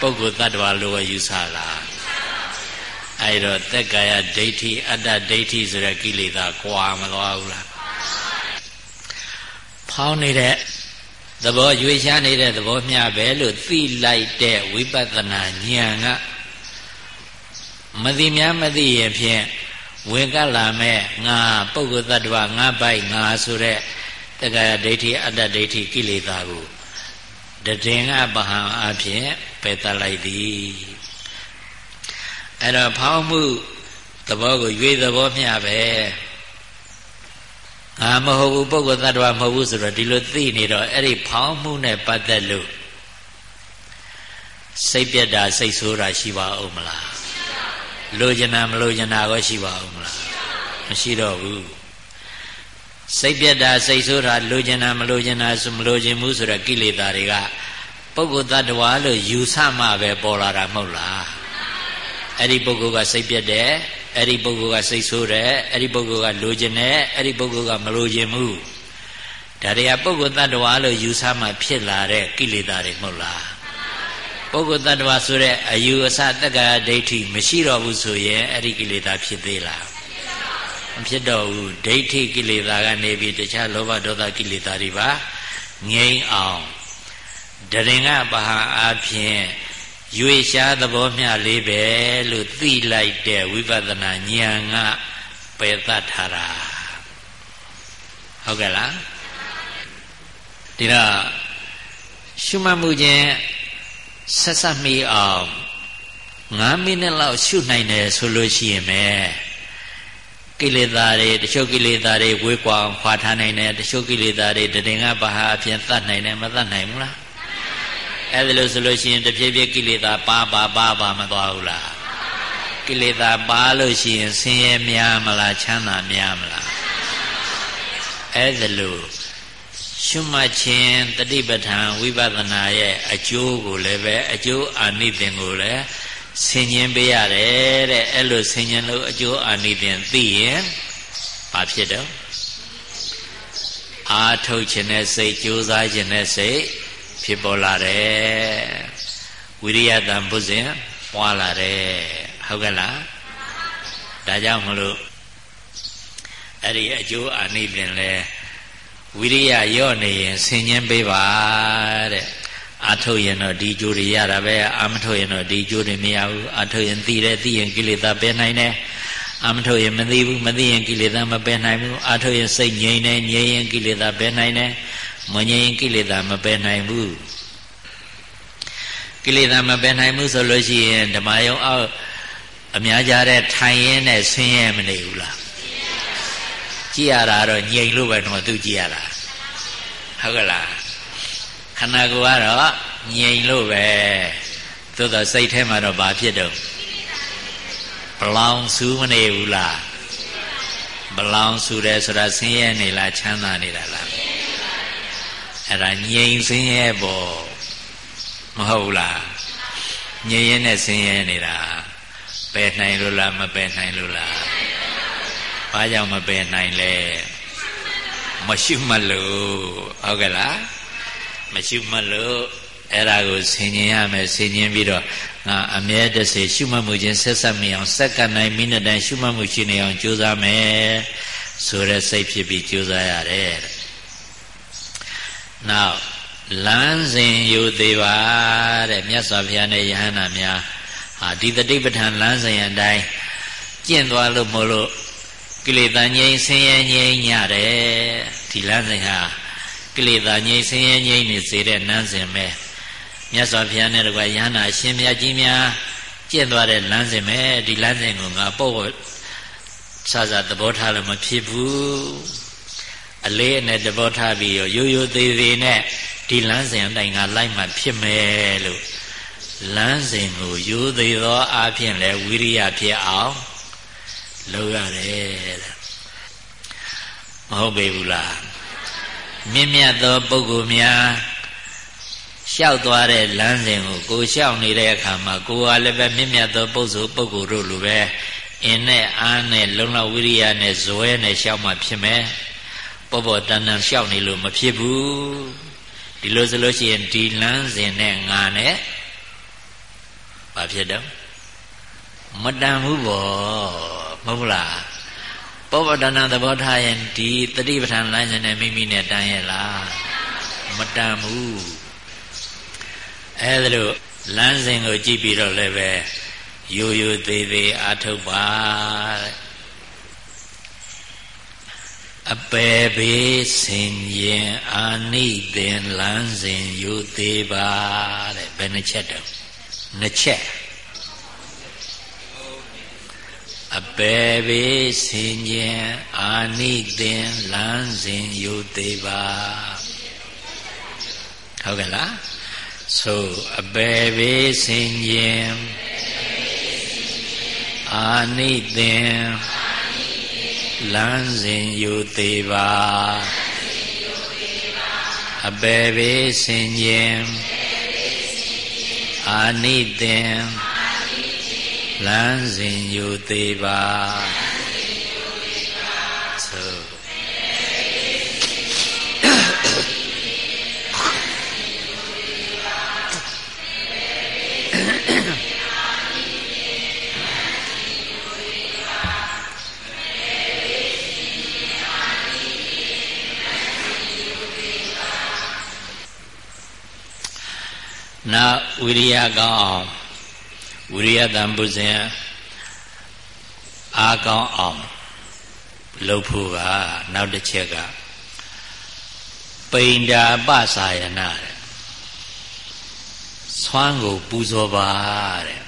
ပုဂ္ဂိုလ်တ attva လိုရောယူဆလားအဲ့တော့သက်ကာယဒိဋ္ဌိအတ္တဒိဋ္ဌိဆိုတဲ့ကိလေသာကွာမသွားဘူးလားဖောင်းနေတဲ့ သဘောရွေရှားနေတဲ့သဘောမျှပဲလို့သိလိုက်တဲ့ဝိပဿနာဉာဏ်ကမသိများမသိရင်ဖြင့်ဝင်ကလာမဲ့ငါပုဂ္ဂိုလ်တ attva ငါပိုက်ငါဆိုတဲ့တက္ကရာဒိဋ္ဌိအတ္တဒိဋ္ဌိကိလေသာကိုတည်ငါပဟံအဖြစ်ပယ်တတ်လိုက်သည်အဲ့တော့ဖောင်းမှုသဘောကိုရွေသဘောမျှပဲ ငါမဟုတ်ဘူးပုဂ္ဂိုလ်တ attva မဟုတ်ဘူးဆိုတော့ဒီလိုသိနေတော့အဲ့ဒီဖောင်းမှုနဲ့ပတ်သက်လို့စိတ်ပြက်တာစိတ်ဆိုးတာရှိပါဦးမလားလိုချင်တာမလိုချင်တာក៏ရှိပါဦးမလားမရှိတော့ဘူးစိတ်ပြက်တာစိတ်ဆိုးတာလိုချင်တာမလိုချင်တာဆိုမလိုချင်ဘူးဆိုတော့ကိလေသာတွေကပုဂ္ဂိုလ်တ attva လို့ယူဆမှပဲပေါ်လာတာမဟုတ်လားအဲ့ဒီပုဂ္ဂိုလ်ကစိတ်ပြတ်တယ် အဲ့ဒီပုဂ္ဂိုလ်ကစိတ်ဆိုးတယ်အဲ့ဒီပုဂ္ဂိုလ်ကလိုချင်တယ်အဲ့ဒီပုဂ္ဂိုလ်ကမလိုချင်ဘူးဒါတွေကပုဂ္ဂိုလ်တ attva လို့ယူဆမှဖြစ်လာတဲ့ကိလေသာတွေမဟုတ်လားပုဂ္ဂိုလ်တ attva ဆိုတဲ့အယူအဆတက္ကရာဒိဋ္ဌိမရှိတော့ဘူးဆိုရင်အဲ့ဒီကိလေသာဖြစ်သေးလားမဖြစ်တော့ဘူးဒိဋ္ဌိကိလေသာကနေပြီးတခြားလောဘဒေါသကိလေသာတွေပါငြိမ်းအောင်တရင်ကဘာဟာအဖြစ် ရွေရှားသဘောမျှလေးပဲလို့သိလိုက်တဲ့ဝိပဿနာဉာဏ်ကပယ်တတ်ထားတာဟုတ်ကဲ့လားဒီတော့ရှုမှတ်မှုချင်းဆက်ဆက်မိအောင်9မိနစ်လောက်ရှုနိုင်တယ်ဆိုလို့ရှိရင်ပဲကိလေသာတွေတချို့ကိလေသာတွေဝေးကွာအောင်ခွာထားနိုင်တယ်တချို့ကိလေသာတွေတည်ငါဘာဟာအဖြစ်တတ်နိုင်တယ်မတတ်နိုင်ဘူးလား အဲ့ဒါလို့ဆိုလို့ရှိရင်တဖြည်းဖြည်းကိလေသာပါပါပါပါမသွားဘူးလားကိလေသာပါလို့ရှိရင်ဆင်းရဲများမလားချမ်းသာများမလားအဲ့ဒါလို့ရှုမှတ်ခြင်းတတိပဋ္ဌာန်ဝိပဿနာရဲ့အကျိုးကိုလည်းပဲအကျိုးအာနိသင်ကိုလည်းဆင်ញင်ပေးရတယ်တဲ့အဲ့လိုဆင်ញင်လို့အကျိုးအာနိသင်သိရင်ဘာဖြစ်တော့အာထုတ်ခြင်းနဲ့စိတ်ကြိုးစားခြင်းနဲ့စိတ် ဖြစ်ပေါ်လာတယ်ဝိရိယတံဘုဇင်ပွားလာတယ်ဟုတ်ကဲ့လားဒါကြောင့်မလို့အဲ့ဒီအကျိုးအာနိသင်လဲဝိရိယရော့နေရင်ဆင်ញင်းပေးပါတဲ့အာထုတ်ရင်တော့ဒီကျိုးတွေရတာပဲအာမထုတ်ရင်တော့ဒီကျိုးတွေမရဘူးအာထုတ်ရင်သိတယ်သိရင်ကိလေသာပယ်နိုင်တယ်အာမထုတ်ရင်မသိဘူးမသိရင်ကိလေသာမပယ်နိုင်ဘူးအာထုတ်ရင်စိတ်ငြိမ်တယ်ငြိမ်ရင်ကိလေသာပယ်နိုင်တယ် မငြိမ်ကိလေသာမပယ်နိုင်ဘူးကိလေသာမပယ်နိုင်ဘူးဆိုလို့ရှိရင်ဓမ္မယုံအောက်အများကြတဲ့ထိုင်ရင်နဲ့ဆင်းရဲမနေဘူးလားကြည့်ရတာတော့ငြိမ်လို့ပဲတော့သူကြည့်ရတာဟုတ်ကလားခန္ဓာကိုယ်ကတော့ငြိမ်လို့ပဲသို့တော့စိတ်ထဲမှာတော့ဘာဖြစ်တော့ဘလောင်ဆူးမနေဘူးလားဘလောင်ဆူတယ်ဆိုတာဆင်းရဲနေလားချမ်းသာနေတာလား အဲ့ဒါငြိမ်ဆင်းရဲပေါ့မဟုတ်လားငြိမ်ရဲနဲ့ဆင်းရဲနေတာပယ်နိုင်လို့လားမပယ်နိုင်လို့လားဘာကြောင့်မပယ်နိုင်လဲမရှိမှလို့ဟုတ်ကဲ့လားမရှိမှလို့အဲ့ဒါကိုဆင်ញင်ရမယ်ဆင်ញင်ပြီးတော့ငါအမြဲတစေရှုမှတ်မှုချင်းဆက်ဆက်မိအောင်စက္ကန့်တိုင်းမိနစ်တိုင်းရှုမှတ်မှုရှိနေအောင်ကြိုးစားမယ်ဆိုတဲ့စိတ်ဖြစ်ပြီးကြိုးစားရတယ် နောက်လမ်းစဉ်ယူသေးပါတဲ့မြတ်စွာဘုရားနဲ့ယဟန္တာများဟာဒီတတိပဋ္ဌာန်လမ်းစဉ်အတိုင်းကျင့်သွားလို့မလို့ကိလေသာငြိမ်းဆင်းရဲငြိမ်းညတယ်ဒီလမ်းစဉ်ဟာကိလေသာငြိမ်းဆင်းရဲငြိမ်းနေစေတဲ့လမ်းစဉ်ပဲမြတ်စွာဘုရားနဲ့တကွာယဟန္တာအရှင်မြတ်ကြီးများကျင့်သွားတဲ့လမ်းစဉ်ပဲဒီလမ်းစဉ်ကိုငါပို့ဖို့စစသဘောထားလို့မဖြစ်ဘူး အလေးနဲ့သဘောထားပြီးရိုးရိုးသေးသေးနဲ့ဒီလမ်းစဉ်အတိုင်းငါလိုက်မှဖြစ်မယ်လို့လမ်းစဉ်ကိုရိုးသေးသောအဖြစ်လဲဝိရိယဖြစ်အောင်လုပ်ရတယ်တဲ့မဟုတ်ပေဘူးလားမြင့်မြတ်သောပုဂ္ဂိုလ်များလျှောက်သွားတဲ့လမ်းစဉ်ကိုကိုလျှောက်နေတဲ့အခါမှာကိုကလည်းပဲမြင့်မြတ်သောပုဂ္ဂိုလ်ပုဂ္ဂိုလ်တို့လိုပဲအင်းနဲ့အားနဲ့လုံလဝိရိယနဲ့ဇွဲနဲ့လျှောက်မှဖြစ်မယ် ပေါ်ပေါ်တန်တန်လျှောက်နေလို့မဖြစ်ဘူးဒီလိုဆိုလို့ရှိရင်ဒီလမ်းစဉ်နဲ့ငါနဲ့ဘာဖြစ်တော့မတန်ဘူးပေါ့မဟုတ်လားပောပဒနာသဘောထားရင်ဒီတတိပဋ္ဌာန်လမ်းစဉ်နဲ့မိမိနဲ့တန်ရဲ့လားမတန်ဘူးအဲဒါလို့လမ်းစဉ်ကိုကြည့်ပြီးတော့လည်းပဲရိုးရိုးသေးသေးအာထုတ်ပါ အပေဘေးဆင်ရင်အာနိသင်လမ်းစဉ်ယူသေးပါတဲ့ဘယ်နှချက်တော့နှစ်ချက်အပေဘေးဆင်ရင်အာနိသင်လမ်းစဉ်ယူသေးပါဟုတ်ကဲ့လားဆိုအပေဘေးဆင်ရင်အာနိသင် လမ်းစဉ်ယူသေးပါအပေဘေးဆင်ရင်အာနိသင်လမ်းစဉ်ညိုသေးပါ နာဝိရိယကောင်းအောင်ဝိရိယတန်ပုဇဉ်အားကောင်းအောင်လုပ်ဖို့ကနောက်တစ်ချက်ကပိန္ဒာပစာယနာတဲ့ဆွမ်းကိုပူဇော်ပါတဲ့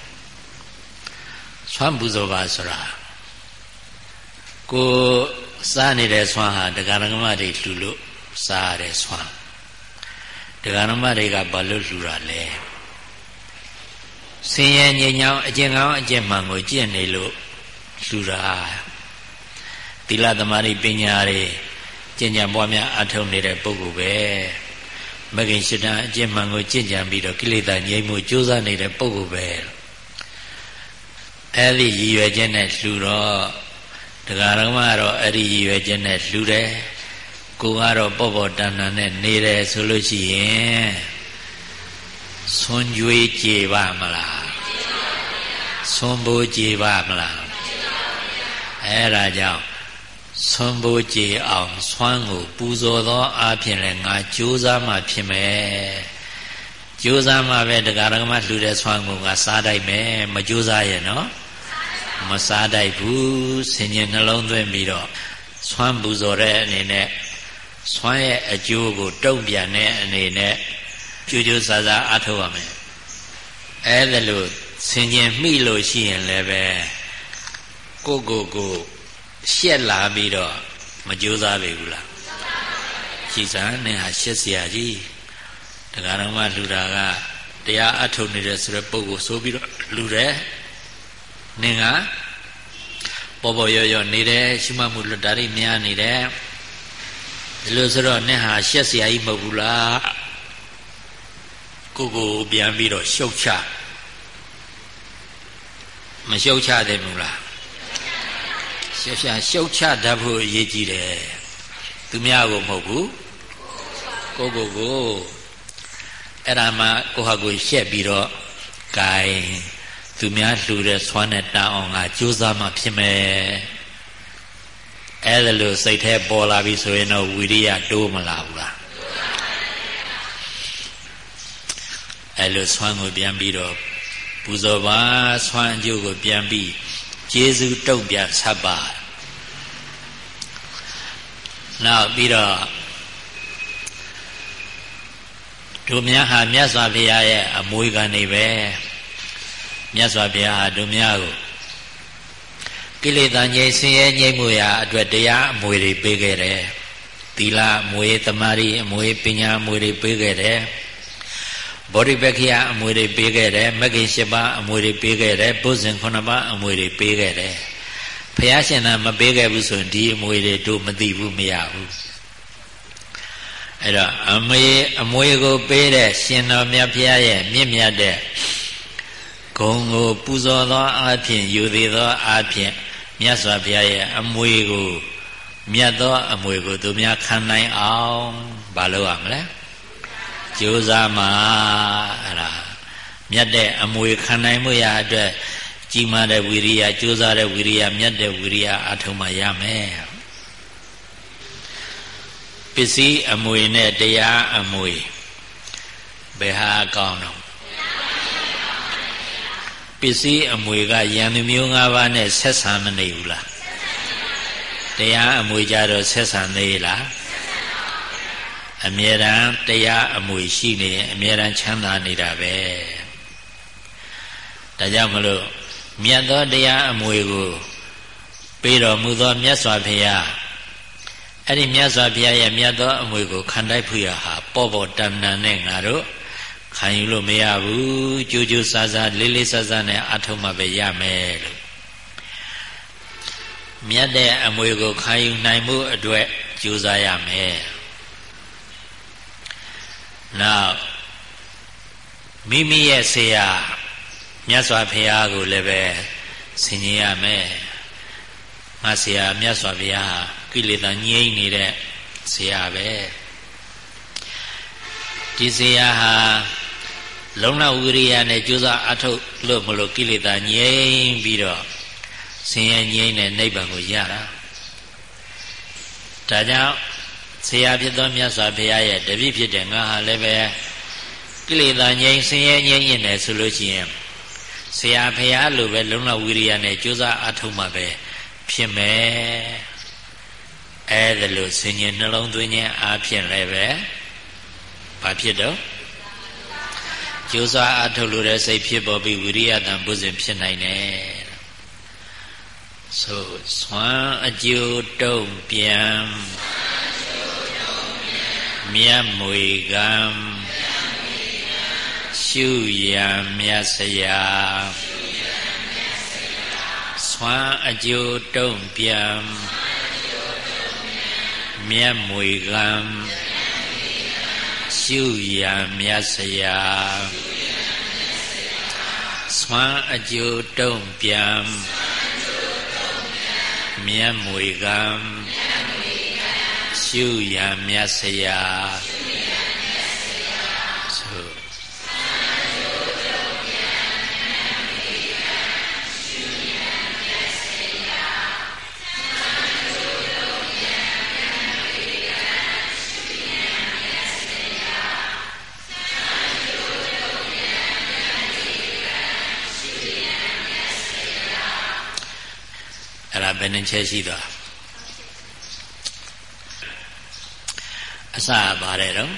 ဆွမ်းပူဇော်ပါဆိုတာကိုစားနေတဲ့ဆွမ်းဟာတရားဓမ္မတွေလှူလို့စားရတဲ့ဆွမ်း တရားဓမ္မတွေကဘာလို့လှူတာလဲဆင်းရဲငြိမ်ချောင်းအကျင့်ကောင်းအကျင့်မှန်ကိုကျင့်နေလို့လှူတာသီလသမာဓိပညာတွေကျင့်ကြံပွားများအထောက်နေတဲ့ပုဂ္ဂိုလ်ပဲမဂ္ဂင်ရှိတံအကျင့်မှန်ကိုကျင့်ကြံပြီးတော့ကိလေသာငြိမ်းမှုကြိုးစားနေတဲ့ပုဂ္ဂိုလ်ပဲအဲ့ဒီရည်ရွယ်ချက်နဲ့လှူတော့တရားတော်မှာတော့အဲ့ဒီရည်ရွယ်ချက်နဲ့လှူတယ် ကိုကတော့ပေါ့ပေါ့တန်တန်နဲ့နေတယ်ဆိုလို့ရှိရင်ဆွန်ကြွေးကြေပါမလားဆွန်ဘိုးကြေပါမလားအဲ့ဒါကြောင့်ဆွန်ဘိုးကြေအောင်ဆွမ်းကိုပူဇော်သောအားဖြင့်လည်းငါကြိုးစားမှဖြစ်မယ်ကြိုးစားမှပဲတရားဓမ္မလှူတဲ့ဆွမ်းကိုငါစားတိုက်မယ်မကြိုးစားရဲ့နော်မစားတိုက်ဘူးဆင်ញင်နှလုံးသွင်းပြီးတော့ဆွမ်းပူဇော်တဲ့အနေနဲ့ ဆွမ်းရဲ့အကျိုးကိုတုံ့ပြန်တဲ့အနေနဲ့ကြိုးကြိုးစားစားအားထုတ်ရမယ်အဲဒါလို့ဆင်ញင်မိလို့ရှိရင်လည်းပဲကိုကိုကိုရှက်လာပြီးတော့မကြိုးစားပြီဘူးလားရှိစားနဲ့ဟာရှက်เสียကြီးတရားတော်မှလှူတာကတရားအထုတ်နေတဲ့ဆိုတဲ့ပုံကိုဆိုပြီးတော့လှူတယ်နင်ကပေါ်ပေါ်ရော်ရော်နေတယ်ရှိမှမှုလွတ်တာတွေများနေတယ် ဒီလိုဆိုတော့နဲ့ဟာရှက်စရာကြီးမဟုတ်ဘူးလားကိုကိုပြန်ပြီးတော့ရှုပ်ချမရှုပ်ချသင့်ဘူးလားရှုပ်ချရှုပ်ချတတ်ဖို့အရေးကြီးတယ်သူများကိုမဟုတ်ဘူးကိုကိုကိုအဲ့ဒါမှကိုဟာကိုရှက်ပြီးတော့ဂိုင်သူများလှူတဲ့ဆွမ်းနဲ့တန်းအောင်ကကြိုးစားမှဖြစ်မယ် အဲ့ဒါလို့စိတ်แท้ပေါ်လာပြီဆိုရင်တော့ဝီရိယတိုးမလာဘူးလားအဲ့လိုဆွမ်းကိုပြန်ပြီးတော့ပူဇော်ပါဆွမ်းအကျိုးကိုပြန်ပြီးကျေးဇူးတုံ့ပြန်ဆက်ပါနောက်ပြီးတော့တို့များဟာမြတ်စွာဘုရားရဲ့အမွေခံနေပဲမြတ်စွာဘုရားဟာတို့များကို ကိလေသာငြိမ်းဆင်းရဲငြိမ်းမှုရာအတွက်တရားအမွေတွေပေးခဲ့တယ်သီလအမွေတမာရီအမွေပညာအမွေတွေပေးခဲ့တယ်ဗောဓိပက္ခိယအမွေတွေပေးခဲ့တယ်မဂ္ဂင်၈ပါးအမွေတွေပေးခဲ့တယ်ဘုဇင်9ပါးအမွေတွေပေးခဲ့တယ်ဘုရားရှင်ကမပေးခဲ့ဘူးဆိုရင်ဒီအမွေတွေတို့မသိဘူးမရဘူးအဲ့တော့အမွေအမွေကိုပေးတဲ့ရှင်တော်မြတ်ဘုရားရဲ့မြင့်မြတ်တဲ့ဂုံကိုပူဇော်သောအားဖြင့်ယူသေးသောအားဖြင့် မြတ်စွာဘုရားရဲ့အမွေကိုမြတ်သောအမွေကိုသူများခံနိုင်အောင်မလုပ်ရမလဲကြိုးစားမှာအဲ့ဒါမြတ်တဲ့အမွေခံနိုင်မှုရအတွက်ကြီးမားတဲ့ဝိရိယကြိုးစားတဲ့ဝိရိယမြတ်တဲ့ဝိရိယအထုံးမှရမယ်ပစ္စည်းအမွေနဲ့တရားအမွေဘယ်ဟာကောင်းတော့ပ စ္စည်းအမွေကယံမျိုး၅ပါးနဲ့ဆက်ဆံမနေဘူးလားတရားအမွေကြတော့ဆက်ဆံသေးလားအမြဲတမ်းတရားအမွေရှိနေရင်အမြဲတမ်းချမ်းသာနေတာပဲဒါကြောင့်မလို့မြတ်သောတရားအမွေကိုပေးတော်မူသောမြတ်စွာဘုရားအဲ့ဒီမြတ်စွာဘုရားရဲ့မြတ်သောအမွေကိုခံတိုက်ဖွေရဟာပေါ့ပေါ့တန်တန်နဲ့ငါတို့ ခံယူလို့မရဘူးကြိုးကြိုးစားစားလေးလေးစားစားနဲ့အထုံးမှပဲရမယ်လို့မြတ်တဲ့အမွေကိုခံယူနိုင်မှုအတွက်ကြိုးစားရမယ်နောက်မိမိရဲ့ဆရာမြတ်စွာဘုရားကိုလည်းပဲဆင်ញင်ရမယ်ငါဆရာမြတ်စွာဘုရားဟာကိလေသာငြိမ့်နေတဲ့ဆရာပဲဒီဆရာဟာ လုံလဝိရိယနဲ့ကြိုးစားအထုတ်လို့မလို့ကိလေသာငြိမ့်ပြီးတော့ဆင်းရဲငြိမ့်တဲ့နိဗ္ဗာန်ကိုရတာဒါကြောင့်ဆရာဖြစ်သောမြတ်စွာဘုရားရဲ့တပည့်ဖြစ်တဲ့ငါဟာလည်းပဲကိလေသာငြိမ်းဆင်းရဲငြိမ်းရင်လည်းဆိုလို့ရှိရင်ဆရာဘုရားလိုပဲလုံလဝိရိယနဲ့ကြိုးစားအထုတ်မှပဲဖြစ်မယ်အဲဒါလို့ဆင်ញင်နှလုံးသွင်းခြင်းအားဖြင့်လည်းပဲဘာဖြစ်တော့ ကြိုးစားအထုတ်လို့တဲ့စိတ်ဖြစ်ပေါ်ပြီးဝိရိယတံပုဇဉ်ဖြစ်နိုင်တယ်ဆိုဆွမ်းအကျိုးတုံ့ပြန်မြတ်မွေကံရှုရံမြတ်စရာဆွမ်းအကျိုးတုံ့ပြန်မြတ်မွေကံ ရှုရံမြတ်စရာဆွမ်းအကျိုးတုံ့ပြန်မြတ်မွေကံရှုရံမြတ်စရာ ယ်နှချက်ရှိသွားအစပါတယ်တော့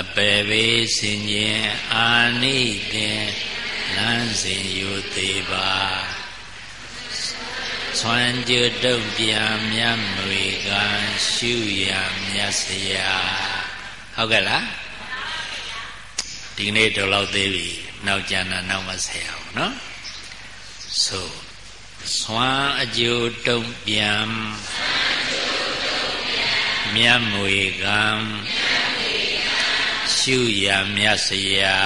အပေဘေးစင်ခြင်းအာနိတင်လမ်းစဉ်ယူသေးပါဆွမ်းကြတုတ်ပြန်မြတ်မွေကရှုရမြတ်စရာဟုတ်ကဲ့လားဒီနေ့တော့လောက်သေးပြီ နောက်ကျန်တာနောက်မဆက်အောင်နော်ဆိုဆွမ်းအကျိုးတုံ့ပြန်မြတ်မွေကံရှုရမြတ်စရာ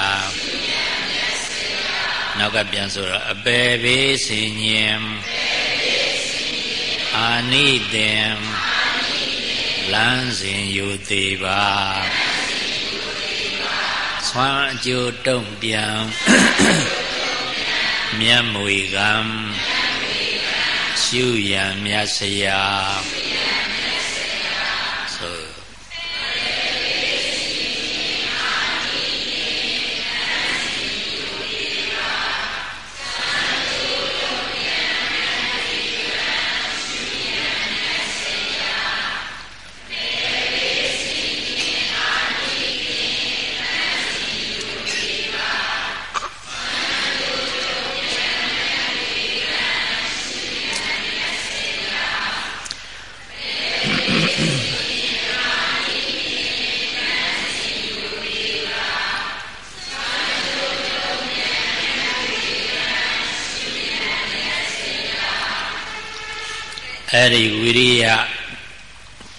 နောက်ကပြန်ဆိုတော့အပေဘေးစင်ញင်အာနိတင်လမ်းစဉ်ယူသေးပါ ဆွမ်းအကျိုးတုံ့ပြန်မြတ်မွေကံရှုရံမြတ်စရာ အဲ့ဒီဝိရိယ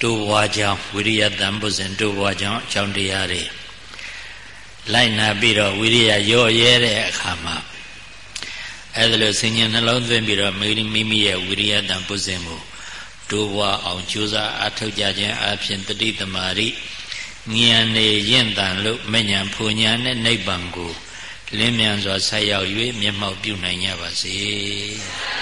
တိုးပွားကြောင်းဝိရိယတန်ပုဇဉ်တိုးပွားကြောင်းအကြောင်းတရားတွေလိုက်နာပြီးတော့ဝိရိယရော့ရဲတဲ့အခါမှာအဲ့ဒါလို့ဆင်ញင်နှလုံးသွင်းပြီးတော့မိမိမိရဲ့ဝိရိယတန်ပုဇဉ်ကိုတိုးပွားအောင်ကြိုးစားအားထုတ်ကြခြင်းအပြင်တတိသမารိဉာဏ်နေရင့်တန်လို့မဉဏ်ဖူဉာဏ်နဲ့နိဗ္ဗာန်ကိုလင်းမြန်စွာဆက်ရောက်၍မျက်မှောက်ပြုနိုင်ကြပါစေ။